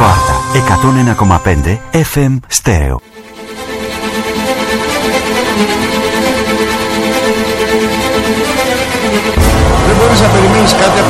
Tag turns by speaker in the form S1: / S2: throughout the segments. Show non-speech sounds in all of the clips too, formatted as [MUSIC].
S1: Radio Arta 101,5 FM Stereo.
S2: Δεν μπορείς να περιμένεις κάτι από τον κατακτητή σου.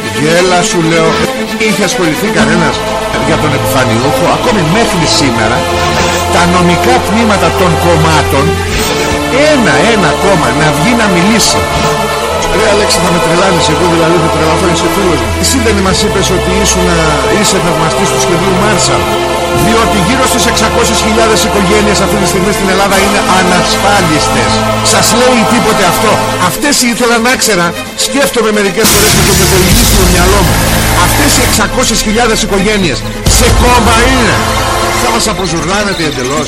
S2: γέλα σου λέω. Είχε ασχοληθεί κανένας για τον επιφανιούχο ακόμη μέχρι σήμερα τα νομικά τμήματα των κομμάτων ένα ένα κόμμα να βγει να μιλήσει Ρε Αλέξη θα με τρελάνεις εγώ δηλαδή θα τρελαθώ είσαι φίλος μου. Εσύ δεν μας είπες ότι ήσουν, είσαι θαυμαστής του σχεδίου Μάρσαλ διότι γύρω στις 600.000 οικογένειες αυτή τη στιγμή στην Ελλάδα είναι ανασφάλιστες. Σας λέει τίποτε αυτό. Αυτές ήθελα να ξέρα σκέφτομαι μερικές φορές με το μετεωριλίσιο μυαλό μου. Αυτές οι 600.000 οικογένειες σε κόμμα είναι. Θα μας αποζουρνάνετε εντελώς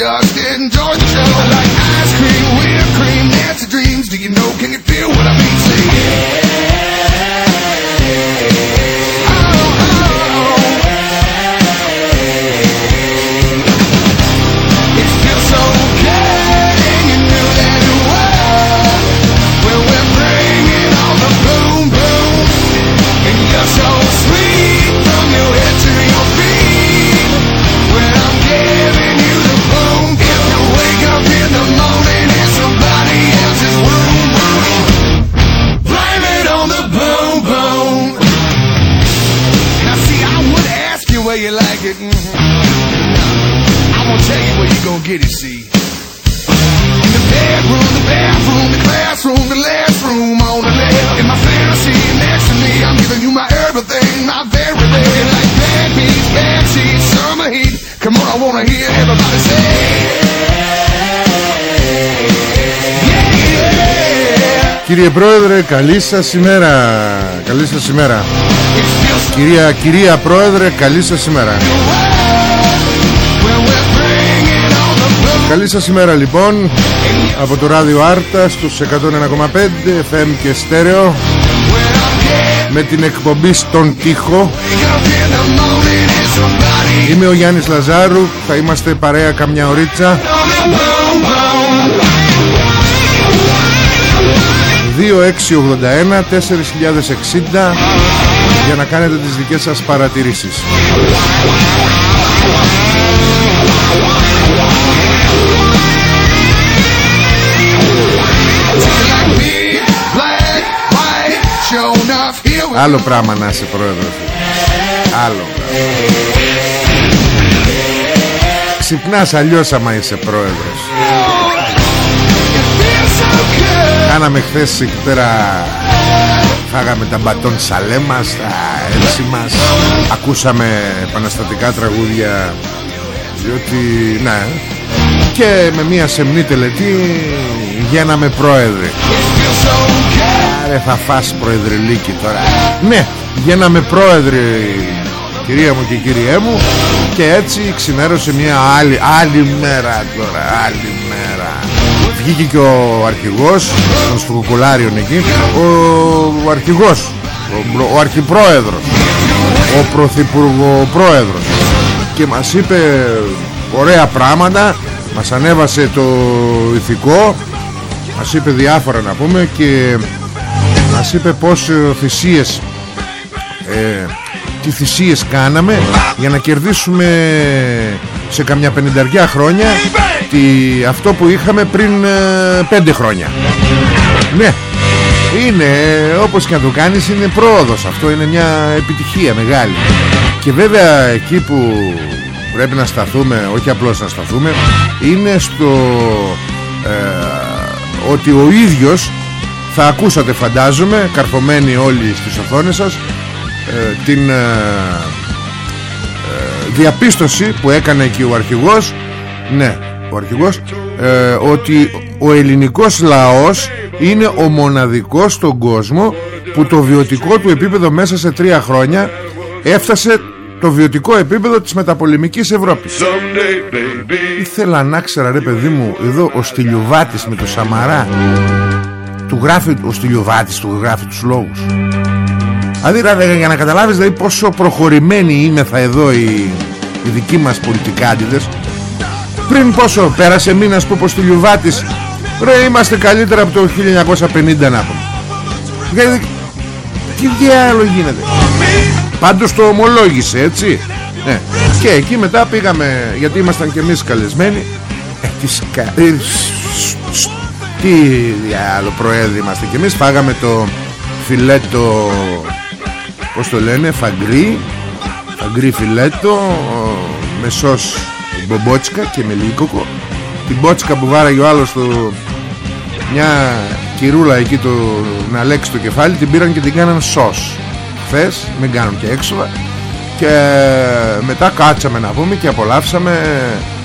S3: Yeah.
S2: Κύριε Πρόεδρε καλή σας ημέρα. Καλή σας ημέρα.
S3: It feels so
S2: Κυρία, κυρία Πρόεδρε καλή σας ημέρα.
S3: Well, we're bringing on the boom.
S2: Καλή σας ημέρα λοιπόν Από το ράδιο Άρτα στους 101,5 FM και στέρεο
S3: When I'm getting
S2: Με την εκπομπή στον τοίχο.
S3: Up in the morning and somebody
S2: Είμαι ο Γιάννης Λαζάρου Θα είμαστε παρέα καμιά ωρίτσα 2681 4060 Για να κάνετε τις δικές σας παρατηρήσεις
S3: Like big, black, white, show enough here we
S2: Άλλο πράγμα να είσαι πρόεδρος. Άλλο πράγμα. Ξυπνάς αλλιώς άμα είσαι πρόεδρος.
S3: feel so good.
S2: Κάναμε χθες εκεί πέρα Φάγαμε τα μπατόν σαλέμας Τα έλση μας. Ακούσαμε επαναστατικά τραγούδια Διότι ναι. Και με μια σεμνή τελετή Γίναμε πρόεδροι
S3: Feel so good.
S2: Άρε θα φας προεδρελίκη τώρα. Ναι γίναμε πρόεδροι Κυρία μου και κυριέ μου Και έτσι ξημέρωσε μια άλλη Άλλη μέρα τώρα Άλλη μέρα Βγήκε και ο αρχηγός Των σφουγγουλάριων εκεί Ο, ο αρχηγός ο, προ- ο αρχιπρόεδρος Ο πρωθυπουργοπρόεδρος Και μας είπε Ωραία πράγματα Μας ανέβασε το ηθικό μας είπε διάφορα να πούμε και μας είπε πως ε, θυσίες ε, τι θυσίες κάναμε για να κερδίσουμε σε καμιά πενηνταριά χρόνια τι, αυτό που είχαμε πριν ε, πέντε χρόνια. Ναι. Είναι όπως και να το κάνεις είναι πρόοδος Αυτό. Είναι μια επιτυχία μεγάλη. Και βέβαια εκεί που πρέπει να σταθούμε Όχι απλώς να σταθούμε Είναι στο ε, Ότι ο ίδιος Θα ακούσατε φαντάζομαι Καρφωμένοι όλοι στις οθόνες σας ε, Την ε, ε, Διαπίστωση που έκανε και ο αρχηγός. Ναι ο αρχηγός ε, Ότι ο ελληνικός λαός είναι ο μοναδικός στον κόσμο που το βιωτικό του επίπεδο μέσα σε τρία χρόνια έφτασε το βιωτικό επίπεδο της μεταπολεμικής Ευρώπης
S3: Someday, baby.
S2: Ήθελα να ξέρα ρε παιδί μου Εδώ ο Στυλιουβάτης με το Σαμαρά Του γράφει Ο Στυλιουβάτης του γράφει τους λόγους Δηλαδή ρε, για να καταλάβεις δηλαδή, πόσο προχωρημένοι είναι θα εδώ οι, οι δικοί μας πολιτικάντιδες Πριν πόσο πέρασε μήνας που ο Στυλιουβάτης Ρε είμαστε καλύτερα από το 1950 να πούμε Γιατί Τι διάλογο γίνεται. Πάντως το ομολόγησε έτσι. Ναι. Και εκεί μετά πήγαμε Γιατί ήμασταν και εμείς καλεσμένοι. Ε, τις, κα- ε, σ- σ- Τι άλλο προέδροι είμαστε και εμείς. Φάγαμε το φιλέτο Πώς το λένε Φαγκρί Φαγκρί φιλέτο Με σως μπομπότσικα και με λίκοκο Την μπότσικα που βάραγε ο άλλος στο, μια κυρούλα εκεί το, να λέξει το κεφάλι την πήραν και την κάναν σως χθες μην κάνουν και έξοδα. Και μετά κάτσαμε να πούμε και απολαύσαμε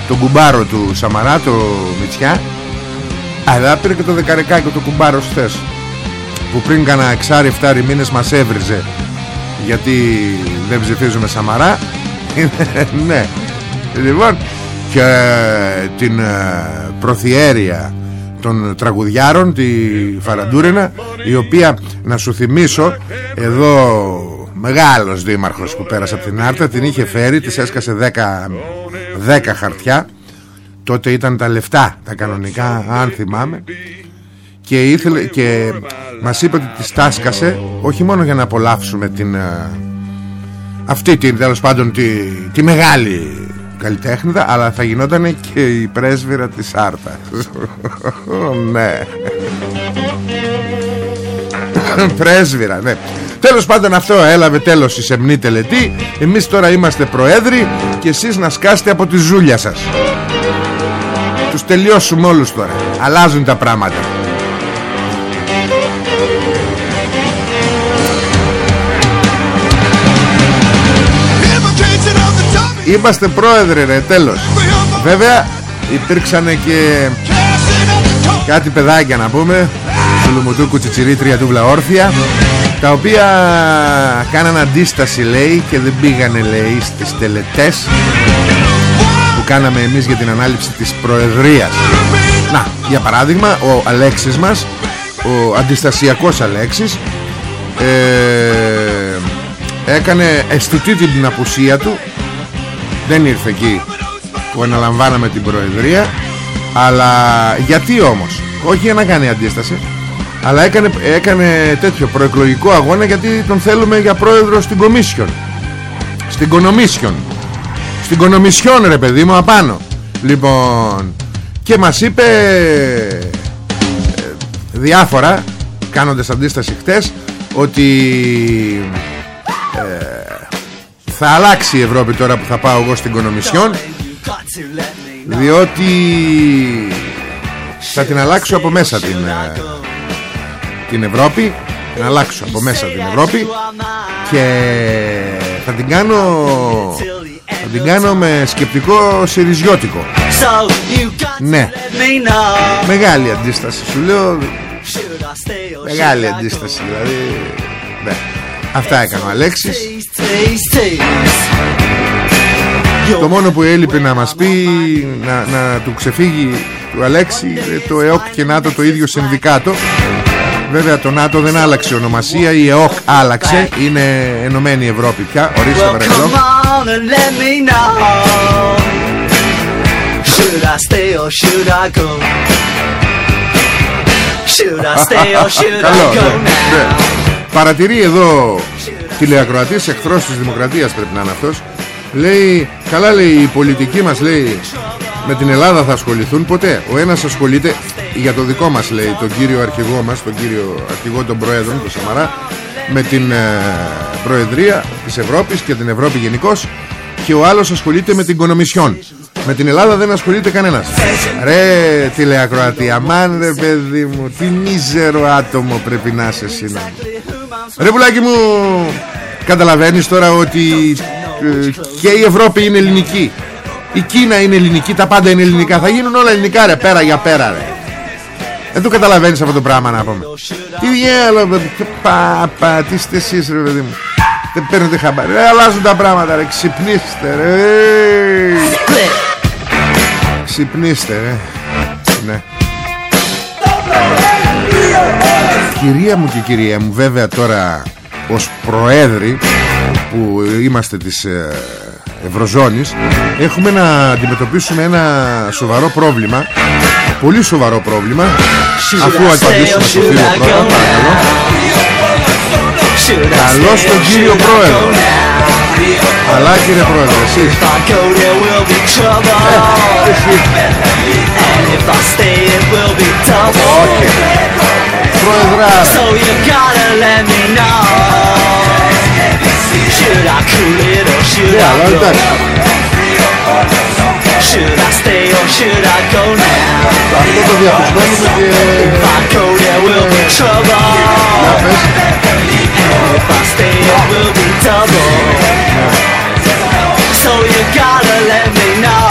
S2: τον κουμπάρο του Σαμαρά το Μητσιά. Αλλά πήρε και το δεκαρικάκι το κουμπάρο χθες που πριν κάνα εξάρι εφτάρι μήνες μας έβριζε. Γιατί δεν ψηφίζουμε Σαμαρά. [LAUGHS] Ναι. Λοιπόν και την ε, προθιέρεια των τραγουδιάρων τη Φαραντούρινα η οποία να σου θυμίσω εδώ μεγάλος δήμαρχος που πέρασε από την Άρτα την είχε φέρει της έσκασε 10, 10 χαρτιά. Τότε ήταν τα λεφτά τα κανονικά αν θυμάμαι. Και, ήθελε, και μας είπε ότι τη τάσκασε όχι μόνο για να απολαύσουμε την ε, αυτή την τέλος πάντων τη, τη μεγάλη καλλιτέχνητα αλλά θα γινόταν και η πρέσβυρα της Άρτας. [LAUGHS] Ναι. [COUGHS] Πρέσβυρα ναι. Τέλος πάντων αυτό έλαβε τέλος η σεμνή τελετή. Εμείς τώρα είμαστε προέδροι Και εσείς να σκάσετε από τη ζούλια σας. Τους τελειώσουμε όλους τώρα. Αλλάζουν τα πράγματα Είμαστε πρόεδροι ρε τέλος. Βέβαια υπήρξαν και
S3: Casting up the
S2: κάτι παιδάκια να πούμε. Του Λουμουτούκου Τσιτσιρίτρια τούβλα όρθια Τα οποία κάναν αντίσταση λέει Και δεν πήγανε λέει στις τελετές Που κάναμε εμείς για την ανάληψη της Προεδρίας. Να, για παράδειγμα ο Αλέξης μας Ο αντιστασιακός Αλέξης ε, Έκανε αισθητή την απουσία του Δεν ήρθε εκεί που αναλαμβάναμε την Προεδρία Αλλά γιατί όμως; Όχι για να κάνει αντίσταση Αλλά έκανε, έκανε τέτοιο προεκλογικό αγώνα Γιατί τον θέλουμε για πρόεδρο στην Κομίσιον. Στην Κονομίσιον. Στην Κονομισιόν ρε παιδί μου απάνω. Λοιπόν Και μας είπε ε, Διάφορα Κάνοντας αντίσταση χτες Ότι ε, Θα αλλάξει η Ευρώπη τώρα που θα πάω εγώ στην Κονομισιόν διότι θα την αλλάξω από μέσα την, ε, την Ευρώπη Θα την αλλάξω από μέσα την Ευρώπη και θα την κάνω θα την κάνω με σκεπτικό συριζιώτικο Ναι. Μεγάλη αντίσταση σου λέω Μεγάλη αντίσταση δηλαδή ναι. Αυτά έκανε ο Αλέξης Το μόνο που έλειπε να μας πει να, να του ξεφύγει του Αλέξη ε, Το ΕΟΚ και ΝΑΤΟ το ίδιο συνδικάτο Βέβαια το ΝΑΤΟ δεν άλλαξε ονομασία Η ΕΟΚ άλλαξε Είναι ενωμένη η Ευρώπη πια Ορίστε
S4: Well,
S2: παρακαλώ
S4: come on and let me know. Should I stay or should I go? Should I stay or [LAUGHS] should
S2: Καλό,
S4: I go
S2: ναι, ναι.
S4: now?
S2: Παρατηρεί εδώ τηλεακροατής εχθρός της Δημοκρατίας πρέπει να είναι αυτός. Λέει, καλά λέει η πολιτική μας λέει με την Ελλάδα θα ασχοληθούν ποτέ. Ο ένας ασχολείται για το δικό μας λέει Τον κύριο αρχηγό μας Τον κύριο αρχηγό των Προέδρων Τον Σαμαρά Με την ε, Προεδρία της Ευρώπης Και την Ευρώπη γενικώ. Και ο άλλος ασχολείται με την Κονομισιόν με την Ελλάδα δεν ασχολείται κανένας. Ρε τηλεακροατή Αμάν ρε παιδί μου Τι μίζερο άτομο πρέπει να είσαι εσύ να... Ρε πουλάκι μου Καταλαβαίνεις τώρα ότι ε, Και η Ευρώπη είναι ελληνική. Η Κίνα είναι ελληνική Τα πάντα είναι ελληνικά. Θα γίνουν όλα ελληνικά ρε πέρα για πέρα ρε. Δεν το καταλαβαίνεις αυτό το πράγμα να πούμε. Τι γέλο Παπα Τι είστε εσείς ρε παιδί μου. Δεν παίρνετε χαμπάρι. Ρε αλλάζουν τα πράγματα ρε. Ξυπνήστε ρε. Ξυπνήστε ρε. Ναι Κυρία μου και κυρία μου Βέβαια τώρα Ως προέδροι Που είμαστε της ε, Ευρωζώνης Έχουμε να αντιμετωπίσουμε ένα σοβαρό πρόβλημα Πολύ σοβαρό πρόβλημα Αφού απαντήσουμε στο φίλο πρώτα Παρακαλώ Καλώς τον κύριο πρόεδρο Αλλά κύριε πρόεδρε Εσείς Όχι Πρόεδρα Ναι αλλά εντάξει.
S4: Should I stay or should I go now?
S2: Αυτό το διαπιστώνουμε και
S4: If I go there will be trouble
S2: Να πες.
S4: If I stay it will be double So you gotta let me know.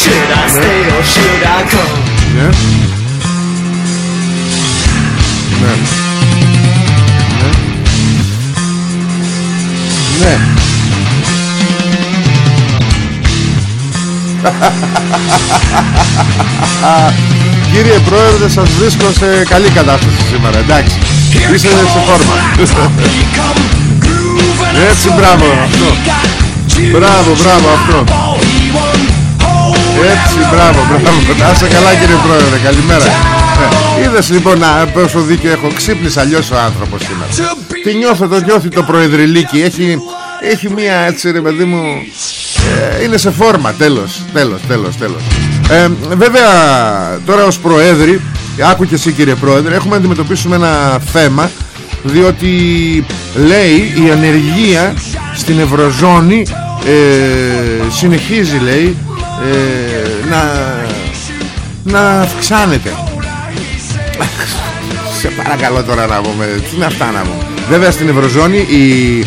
S4: Should I stay or should I go?
S2: Ναι. Ναι. Ναι. Ναι [LAUGHS] Κύριε Πρόεδρε σας βρίσκω σε καλή κατάσταση σήμερα Εντάξει. Είστε σε φόρμα Έτσι μπράβο αυτό. Μπράβο μπράβο αυτό. Έτσι μπράβο μπράβο. Να είστε καλά κύριε Πρόεδρε Καλημέρα. Ε, Είδες λοιπόν να, πόσο δίκιο έχω. Ξύπνης αλλιώς ο άνθρωπος σήμερα. Τι νιώθω το νιώθει το προεδρυλίκι Έχει, έχει μία έτσι ρε παιδί μου ε, Είναι σε φόρμα. Τέλος Τέλος τέλος τέλος. Ε, Βέβαια τώρα ως προέδρη Άκου και εσύ κύριε πρόεδρε Έχουμε να αντιμετωπίσουμε ένα θέμα Διότι λέει η ανεργία Στην Ευρωζώνη ε, Συνεχίζει λέει ε, Να Να αυξάνεται. [LAUGHS] Σε παρακαλώ τώρα να πούμε Τι είναι αυτά να πούμε. Βέβαια στην Ευρωζώνη η,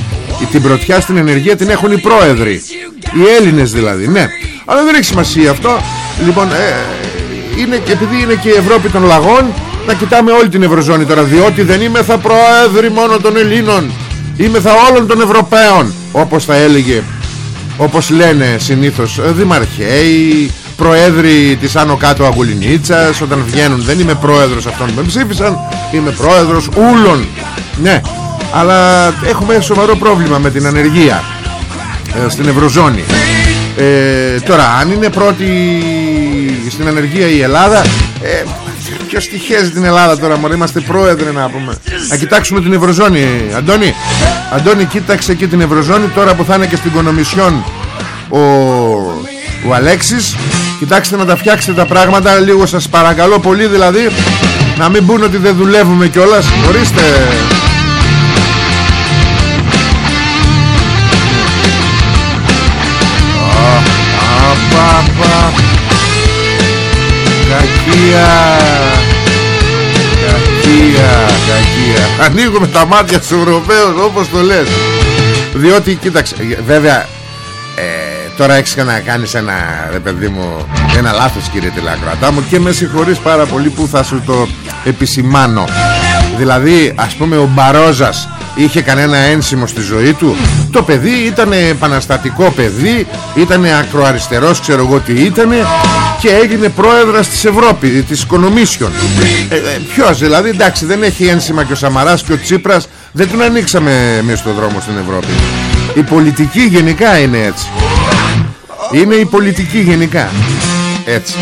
S2: η, Την πρωτιά στην ενεργεία την έχουν οι πρόεδροι. Οι Έλληνες δηλαδή Ναι. Αλλά δεν έχει σημασία αυτό. Λοιπόν ε, είναι, επειδή είναι και η Ευρώπη των λαγών Να κοιτάμε όλη την Ευρωζώνη τώρα Διότι δεν είμαι θα προέδροι μόνο των Ελλήνων. Είμαι θα όλων των Ευρωπαίων Όπως θα έλεγε Όπως λένε συνήθως ε, Δημαρχαίοι Προέδροι της Άνω Κάτω Αγουλινίτσας Όταν βγαίνουν δεν είμαι πρόεδρος αυτών που με ψήφισαν Είμαι πρόεδρος ούλων. Ναι Αλλά έχουμε σοβαρό πρόβλημα με την ανεργία ε, Στην Ευρωζώνη. Ε, Τώρα αν είναι πρώτη Στην ανεργία η Ελλάδα ε, Ποιος τυχαίζει την Ελλάδα τώρα μωρέ. Είμαστε πρόεδρε να πούμε. Να κοιτάξουμε την Ευρωζώνη. Αντώνη Αντώνη κοίταξε και την Ευρωζώνη Τώρα που θα είναι και στην Κονομισιόν Ο, ο Αλέξης. Κοιτάξτε να τα φτιάξετε τα πράγματα. Λίγο σας παρακαλώ πολύ δηλαδή Να μην πούν ότι δεν δουλεύουμε κιόλας. Ορίστε. Απαπα Κακία Κακία. Κακία Ανοίγουμε τα μάτια στους Ευρωπαίους όπως το λες. Διότι κοίταξε Βέβαια ε, Τώρα έχεις να κάνεις ένα ρε παιδί μου Ένα λάθος κύριε τηλεακροατά μου Και με συγχωρείς πάρα πολύ που θα σου το επισημάνω. Δηλαδή ας πούμε ο Μπαρόζας είχε κανένα ένσημο στη ζωή του. Το παιδί ήταν επαναστατικό παιδί ήταν ακροαριστερός ξέρω εγώ τι ήταν και έγινε πρόεδρας της Ευρώπης της Κονομίσιον ε, ε, ποιος δηλαδή εντάξει δεν έχει ένσημα και ο Σαμαράς και ο Τσίπρας δεν τον ανοίξαμε εμείς στον δρόμο στην Ευρώπη. Η πολιτική γενικά είναι έτσι. Είναι η πολιτική γενικά. Έτσι.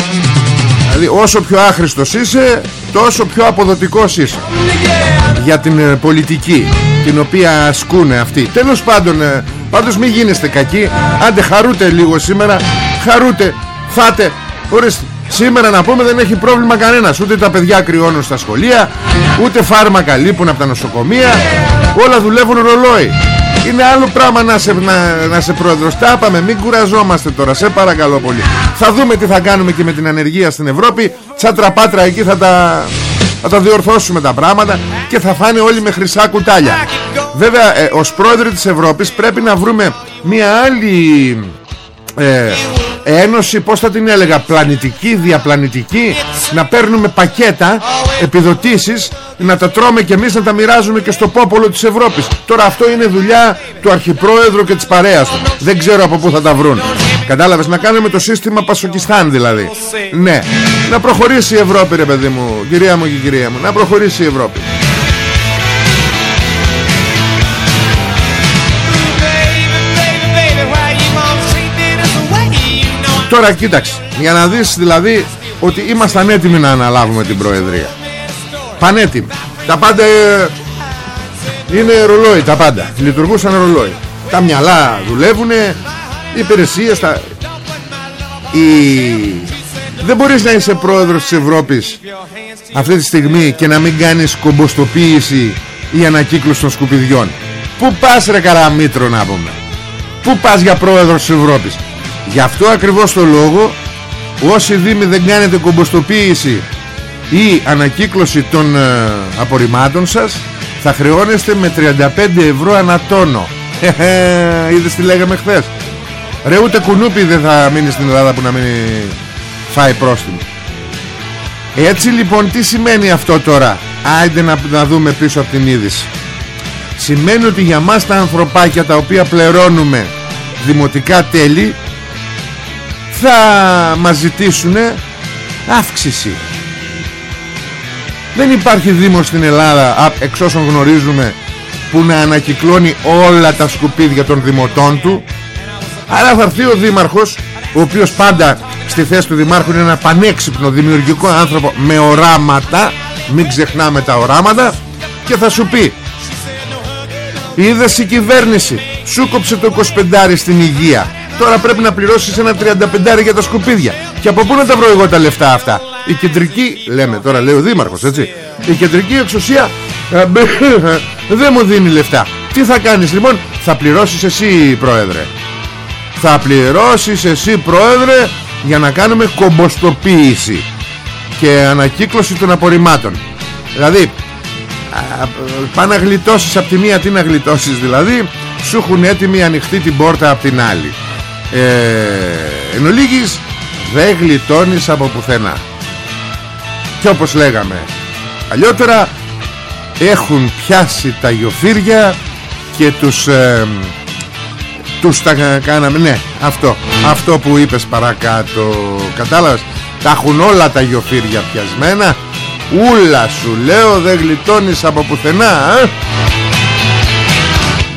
S2: Δηλαδή όσο πιο άχρηστος είσαι Τόσο πιο αποδοτικός είσαι. Για την ε, πολιτική Την οποία ασκούνε αυτοί. Τέλος πάντων ε, Πάντως μην γίνεστε κακοί. Άντε χαρούτε λίγο σήμερα. Χαρούτε φάτε ορίστε σήμερα να πούμε δεν έχει πρόβλημα κανένας. Ούτε τα παιδιά κρυώνουν στα σχολεία ούτε φάρμακα λείπουν από τα νοσοκομεία. Όλα δουλεύουν ρολόι. Είναι άλλο πράγμα να σε, να, να σε πρόεδρος. Τα είπαμε μην κουραζόμαστε τώρα. Σε παρακαλώ πολύ. Θα δούμε τι θα κάνουμε και με την ανεργία στην Ευρώπη. Τσάτρα πάτρα εκεί θα τα, θα τα διορθώσουμε τα πράγματα Και θα φάνε όλοι με χρυσά κουτάλια. Βέβαια ε, ως πρόεδροι της Ευρώπης Πρέπει να βρούμε μια άλλη ε, ένωση πως θα την έλεγα πλανητική, διαπλανητική να παίρνουμε πακέτα επιδοτήσεις να τα τρώμε και εμείς να τα μοιράζουμε και στο πόπολο της Ευρώπης. Τώρα αυτό είναι δουλειά του αρχιπρόεδρου και της παρέας του. Δεν ξέρω από πού θα τα βρουν. Κατάλαβες να κάνουμε το σύστημα Πασοκιστάν δηλαδή. Ναι. Να προχωρήσει η Ευρώπη ρε παιδί μου κυρία μου και κυρία μου να προχωρήσει η Ευρώπη Τώρα κοίταξε Για να δεις δηλαδή Ότι ήμασταν έτοιμοι να αναλάβουμε την Προεδρία. Πανέτοιμοι. Τα πάντα ε, Είναι ρολόι τα πάντα. Λειτουργούσαν ρολόι. Τα μυαλά δουλεύουν Οι υπηρεσίες τα... Η... Δεν μπορείς να είσαι πρόεδρος της Ευρώπης Αυτή τη στιγμή Και να μην κάνεις κομποστοποίηση Ή ανακύκλωση των σκουπιδιών. Πού πας ρε καραμίτρο να πούμε; Πού πας για πρόεδρος της Ευρώπης; Γι' αυτό ακριβώς το λόγο όσοι δήμοι δεν κάνετε κομποστοποίηση ή ανακύκλωση των ε, απορριμμάτων σας θα χρεώνεστε με 35 ευρώ ανατόνο [LAUGHS] είδες τι λέγαμε χθες. Ρε ούτε κουνούπι δεν θα μείνει στην Ελλάδα που να μην φάει πρόστιμο. Έτσι λοιπόν τι σημαίνει αυτό τώρα; Άιντε να, να δούμε πίσω από την είδηση. Σημαίνει ότι για μας τα ανθρωπάκια τα οποία πληρώνουμε δημοτικά τέλη θα μας ζητήσουν αύξηση. Δεν υπάρχει δήμος στην Ελλάδα εξ όσων γνωρίζουμε που να ανακυκλώνει όλα τα σκουπίδια των δημοτών του. Άρα θα έρθει ο δήμαρχος ο οποίος πάντα στη θέση του δημάρχου είναι ένα πανέξυπνο δημιουργικό άνθρωπο με οράματα μην ξεχνάμε τα οράματα και θα σου πει είδες η κυβέρνηση σου κόψε το 25 στην υγεία Τώρα πρέπει να πληρώσεις ένα 35 για τα σκουπίδια. Και από πού να τα βρω εγώ τα λεφτά αυτά; Η κεντρική, λέμε τώρα λέει ο Δήμαρχος έτσι. Η κεντρική εξουσία ε, [LAUGHS] δεν μου δίνει λεφτά. Τι θα κάνεις λοιπόν; Θα πληρώσεις εσύ πρόεδρε. Θα πληρώσεις εσύ πρόεδρε Για να κάνουμε κομποστοποίηση Και ανακύκλωση των απορριμμάτων. Δηλαδή Πάνε να γλιτώσεις από τη μία Τι να γλιτώσεις δηλαδή Σου έχουν έτοιμη ανοιχτή την πόρτα από την άλλη ε, εν ολίγης δεν γλιτώνεις από πουθενά. Και όπως λέγαμε αλλιότερα έχουν πιάσει τα γιοφύρια και τους ε, τους τα κάναμε. Ναι αυτό αυτό που είπες παρακάτω. Κατάλαβες τα έχουν όλα τα γιοφύρια πιασμένα. Ούλα σου λέω δεν γλιτώνεις από πουθενά ε;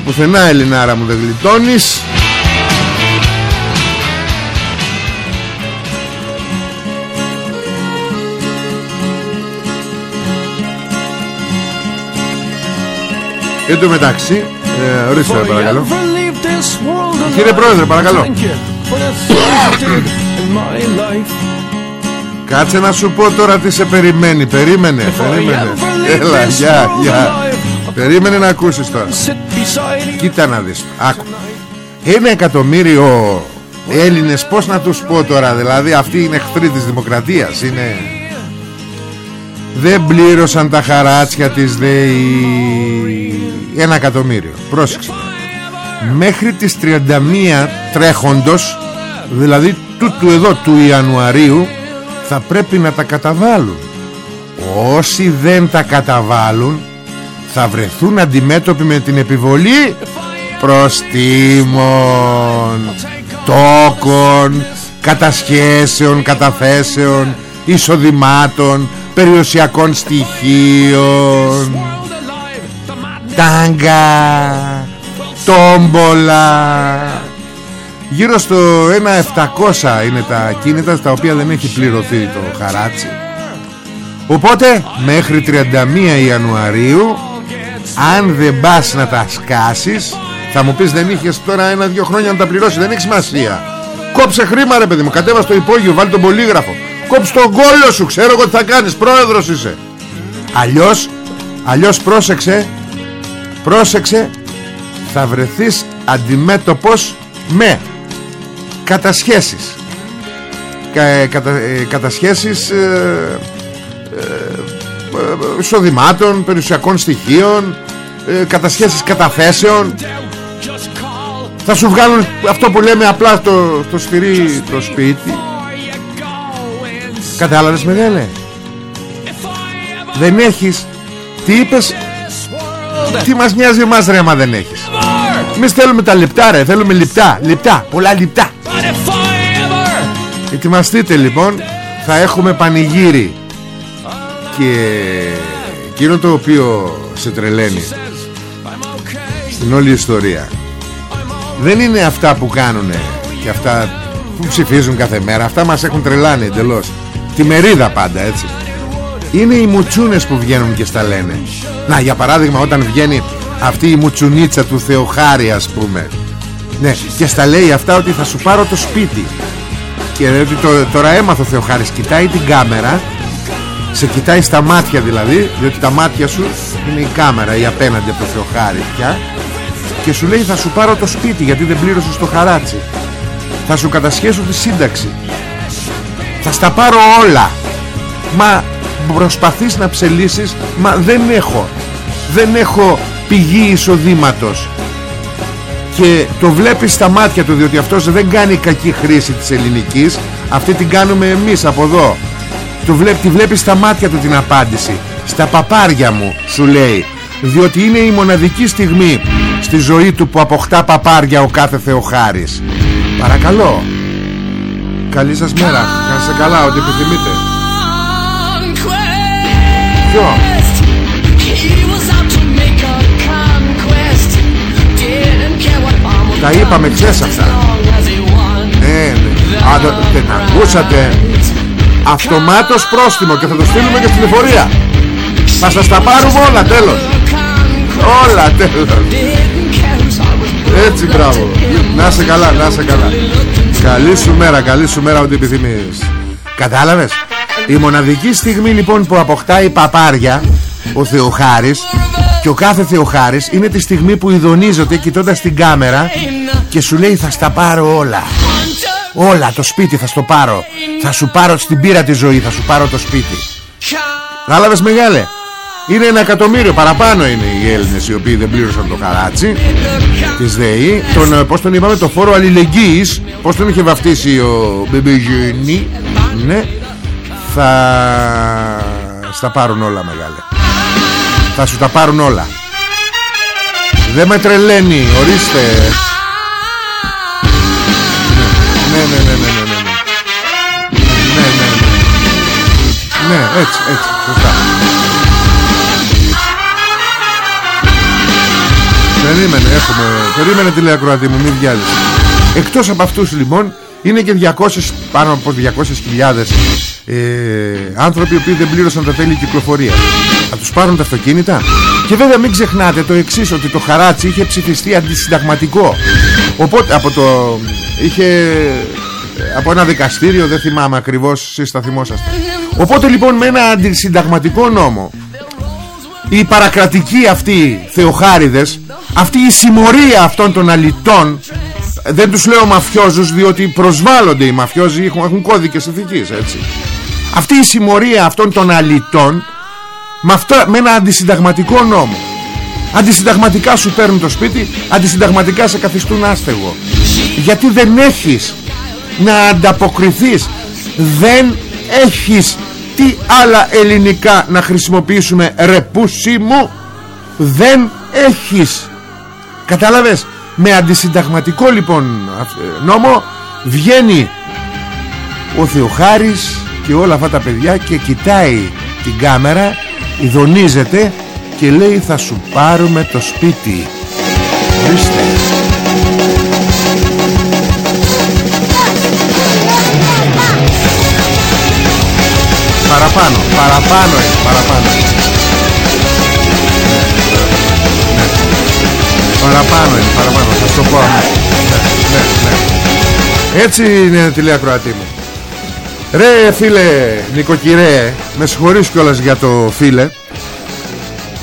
S2: πουθενά Ελληνάρα μου δεν γλιτώνεις Εν τω μεταξύ ε, Ορίστε παρακαλώ. Κύριε Πρόεδρε παρακαλώ. Κάτσε να σου πω τώρα τι σε περιμένει. Περίμενε Περίμενε. Έλα γεια γεια. Περίμενε να ακούσεις τώρα. Κοίτα να δεις. Άκου. Ένα εκατομμύριο Έλληνες πως να τους πω τώρα Δηλαδή αυτοί είναι εχθροί της δημοκρατίας Είναι δεν πλήρωσαν τα χαράτσια της ΔΕΗ ένα εκατομμύριο. Πρόσεξε. Μέχρι τις 31 τρέχοντος δηλαδή τούτου εδώ του Ιανουαρίου θα πρέπει να τα καταβάλουν. Όσοι δεν τα καταβάλουν θα βρεθούν αντιμέτωποι με την επιβολή προστήμων τόκων κατασχέσεων καταθέσεων εισοδημάτων περιουσιακών στοιχείων. Τάγκα τόμπολα. Γύρω στο 1.700 είναι τα κίνητα στα οποία δεν έχει πληρωθεί το χαράτσι. Οπότε μέχρι 31 Ιανουαρίου αν δεν πας να τα σκάσεις θα μου πεις δεν είχες τώρα ένα-δυο χρόνια να τα πληρώσεις. Δεν έχει σημασία. Κόψε χρήμα ρε παιδί μου. Κατέβα στο υπόγειο Βάλει τον πολύγραφο Κόψε τον κόλλο σου Ξέρω εγώ τι θα κάνεις Πρόεδρος είσαι Αλλιώς Αλλιώς πρόσεξε Πρόσεξε Θα βρεθείς αντιμέτωπος Με Κατασχέσεις κα, ε, κατα, ε, Κατασχέσεις ε, ε, εισοδημάτων, περιουσιακών στοιχείων, ε, κατασχέσεις καταθέσεων. Θα σου βγάλουν αυτό που λέμε απλά το, το σφυρί το σπίτι. Κατάλαβες μεγάλε. Δεν έχεις. Τι είπες; Τι μας νοιάζει εμάς ρε μα δεν έχεις; Εμείς θέλουμε τα λεπτά ρε. Θέλουμε λεπτά. Λεπτά. Πολλά λεπτά. Ετοιμαστείτε λοιπόν. Θα έχουμε πανηγύρι και εκείνο το οποίο σε τρελαίνει στην όλη ιστορία δεν είναι αυτά που κάνουν και αυτά που ψηφίζουν κάθε μέρα αυτά μας έχουν τρελάνει εντελώς τη μερίδα πάντα έτσι. Είναι οι μουτσούνες που βγαίνουν και στα λένε. Να για παράδειγμα όταν βγαίνει αυτή η μουτσουνίτσα του Θεοχάρη ας πούμε. Ναι και στα λέει αυτά ότι θα σου πάρω το σπίτι. Και ότι τώρα έμαθα ο Θεοχάρης κοιτάει την κάμερα. Σε κοιτάει στα μάτια δηλαδή Διότι τα μάτια σου είναι η κάμερα Η απέναντι από το Θεοχάρη πια. Και σου λέει θα σου πάρω το σπίτι Γιατί δεν πλήρωσες το χαράτσι. Θα σου κατασχέσω τη σύνταξη Θα στα πάρω όλα. Μα προσπαθείς να ψελίσεις Μα δεν έχω. Δεν έχω πηγή εισοδήματος. Και το βλέπεις στα μάτια του διότι αυτός δεν κάνει κακή χρήση της ελληνικής. Αυτή την κάνουμε εμείς από εδώ. Του βλέπει, τη βλέπεις στα μάτια του την απάντηση. Στα παπάρια μου σου λέει. Διότι είναι η μοναδική στιγμή Στη ζωή του που αποκτά παπάρια Ο κάθε Θεοχάρης. Παρακαλώ Καλή σας μέρα. Να είστε καλά ό,τι επιθυμείτε. Ποιο; Τα είπαμε χθες αυτά. Ναι, ναι. Α, δεν ακούσατε Αυτομάτως πρόστιμο Και θα το στείλουμε και στην εφορία. Θα σας τα πάρουμε όλα τέλος. Όλα τέλος Έτσι μπράβο. Να σε καλά, να σε καλά. Καλή σου μέρα, καλή σου μέρα ό,τι επιθυμείς. Κατάλαβες; Η μοναδική στιγμή λοιπόν που αποκτάει παπάρια Ο Θεοχάρης Και ο κάθε Θεοχάρης Είναι τη στιγμή που ειδονίζεται κοιτώντας την κάμερα Και σου λέει θα στα πάρω όλα. Όλα το σπίτι θα στο πάρω. Θα σου πάρω στην πύρα τη ζωή Θα σου πάρω το σπίτι Κάλαβες μεγάλε; Είναι ένα εκατομμύριο παραπάνω είναι οι Έλληνες οι οποίοι δεν πλήρωσαν το χαράτσι της ΔΕΗ τον, ε, Πώς τον είπαμε το φόρο αλληλεγγύης Πώς τον είχε βαφτίσει ο Μπεμπεζινή Ναι Θα Στα πάρουν όλα μεγάλε Θα σου τα πάρουν όλα Δεν με τρελαίνει Ορίστε ναι, ναι, ναι, ναι, ναι, ναι. Ναι, ναι, ναι. Ναι, έτσι, έτσι, σωστά. Περίμενε, έχουμε... Περίμενε τηλεακροατή μου, μην βιάζεις. Εκτός από αυτούς λοιπόν, είναι και 200, πάνω από 200.000 ε, άνθρωποι οι οποίοι δεν πλήρωσαν τα τέλη κυκλοφορίας. Θα τους πάρουν τα αυτοκίνητα; Και βέβαια μην ξεχνάτε το εξής, ότι το χαράτσι είχε ψηφιστεί αντισυνταγματικό. Οπότε από το είχε από ένα δικαστήριο δεν θυμάμαι ακριβώς εσείς θα θυμόσαστε οπότε λοιπόν με ένα αντισυνταγματικό νόμο οι παρακρατικοί αυτοί θεοχάριδες αυτή η συμμορία αυτών των αλητών δεν τους λέω μαφιόζους διότι προσβάλλονται οι μαφιόζοι έχουν, έχουν κώδικες ηθικής έτσι. Αυτή η συμμορία αυτών των αλητών με, αυτά, με ένα αντισυνταγματικό νόμο. Αντισυνταγματικά σου παίρνουν το σπίτι Αντισυνταγματικά σε καθιστούν άστεγο. Γιατί δεν έχεις Να ανταποκριθείς Δεν έχεις Τι άλλα ελληνικά να χρησιμοποιήσουμε. Ρεπούσι μου Δεν έχεις Κατάλαβες; Με αντισυνταγματικό λοιπόν νόμο Βγαίνει Ο Θεοχάρης Και όλα αυτά τα παιδιά Και κοιτάει την κάμερα Ιδονίζεται και λέει θα σου πάρουμε το σπίτι Ορίστε Παραπάνω, παραπάνω είναι, παραπάνω Παραπάνω είναι, παραπάνω, θα σου το πω. Ναι, ναι, ναι. Έτσι είναι τηλεακροατή μου. Ρε φίλε νοικοκυρέ Με συγχωρείς κιόλας για το φίλε.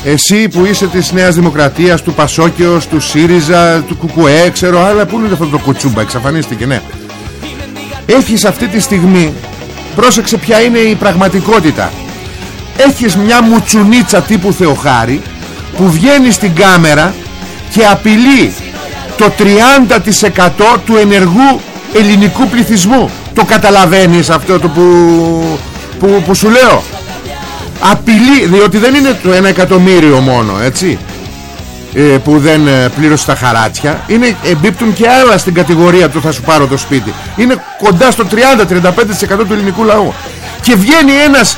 S2: Εσύ που είσαι της Νέας Δημοκρατίας Του Πασόκιος, του ΣΥΡΙΖΑ Του ΚΚΕ, ξέρω Αλλά πού είναι αυτό το κουτσούμπα Εξαφανίστηκε ναι. Έχεις αυτή τη στιγμή Πρόσεξε ποια είναι η πραγματικότητα. Έχεις μια μουτσουνίτσα τύπου Θεοχάρη Που βγαίνει στην κάμερα Και απειλεί το 30% του ενεργού ελληνικού πληθυσμού. Το καταλαβαίνεις αυτό το που, που, που σου λέω; Απειλεί διότι δεν είναι το ένα εκατομμύριο μόνο έτσι ε, που δεν ε, πλήρωσε τα χαράτσια. Είναι, εμπίπτουν και άλλα στην κατηγορία του θα σου πάρω το σπίτι είναι κοντά στο 30-35% του ελληνικού λαού. Και βγαίνει ένας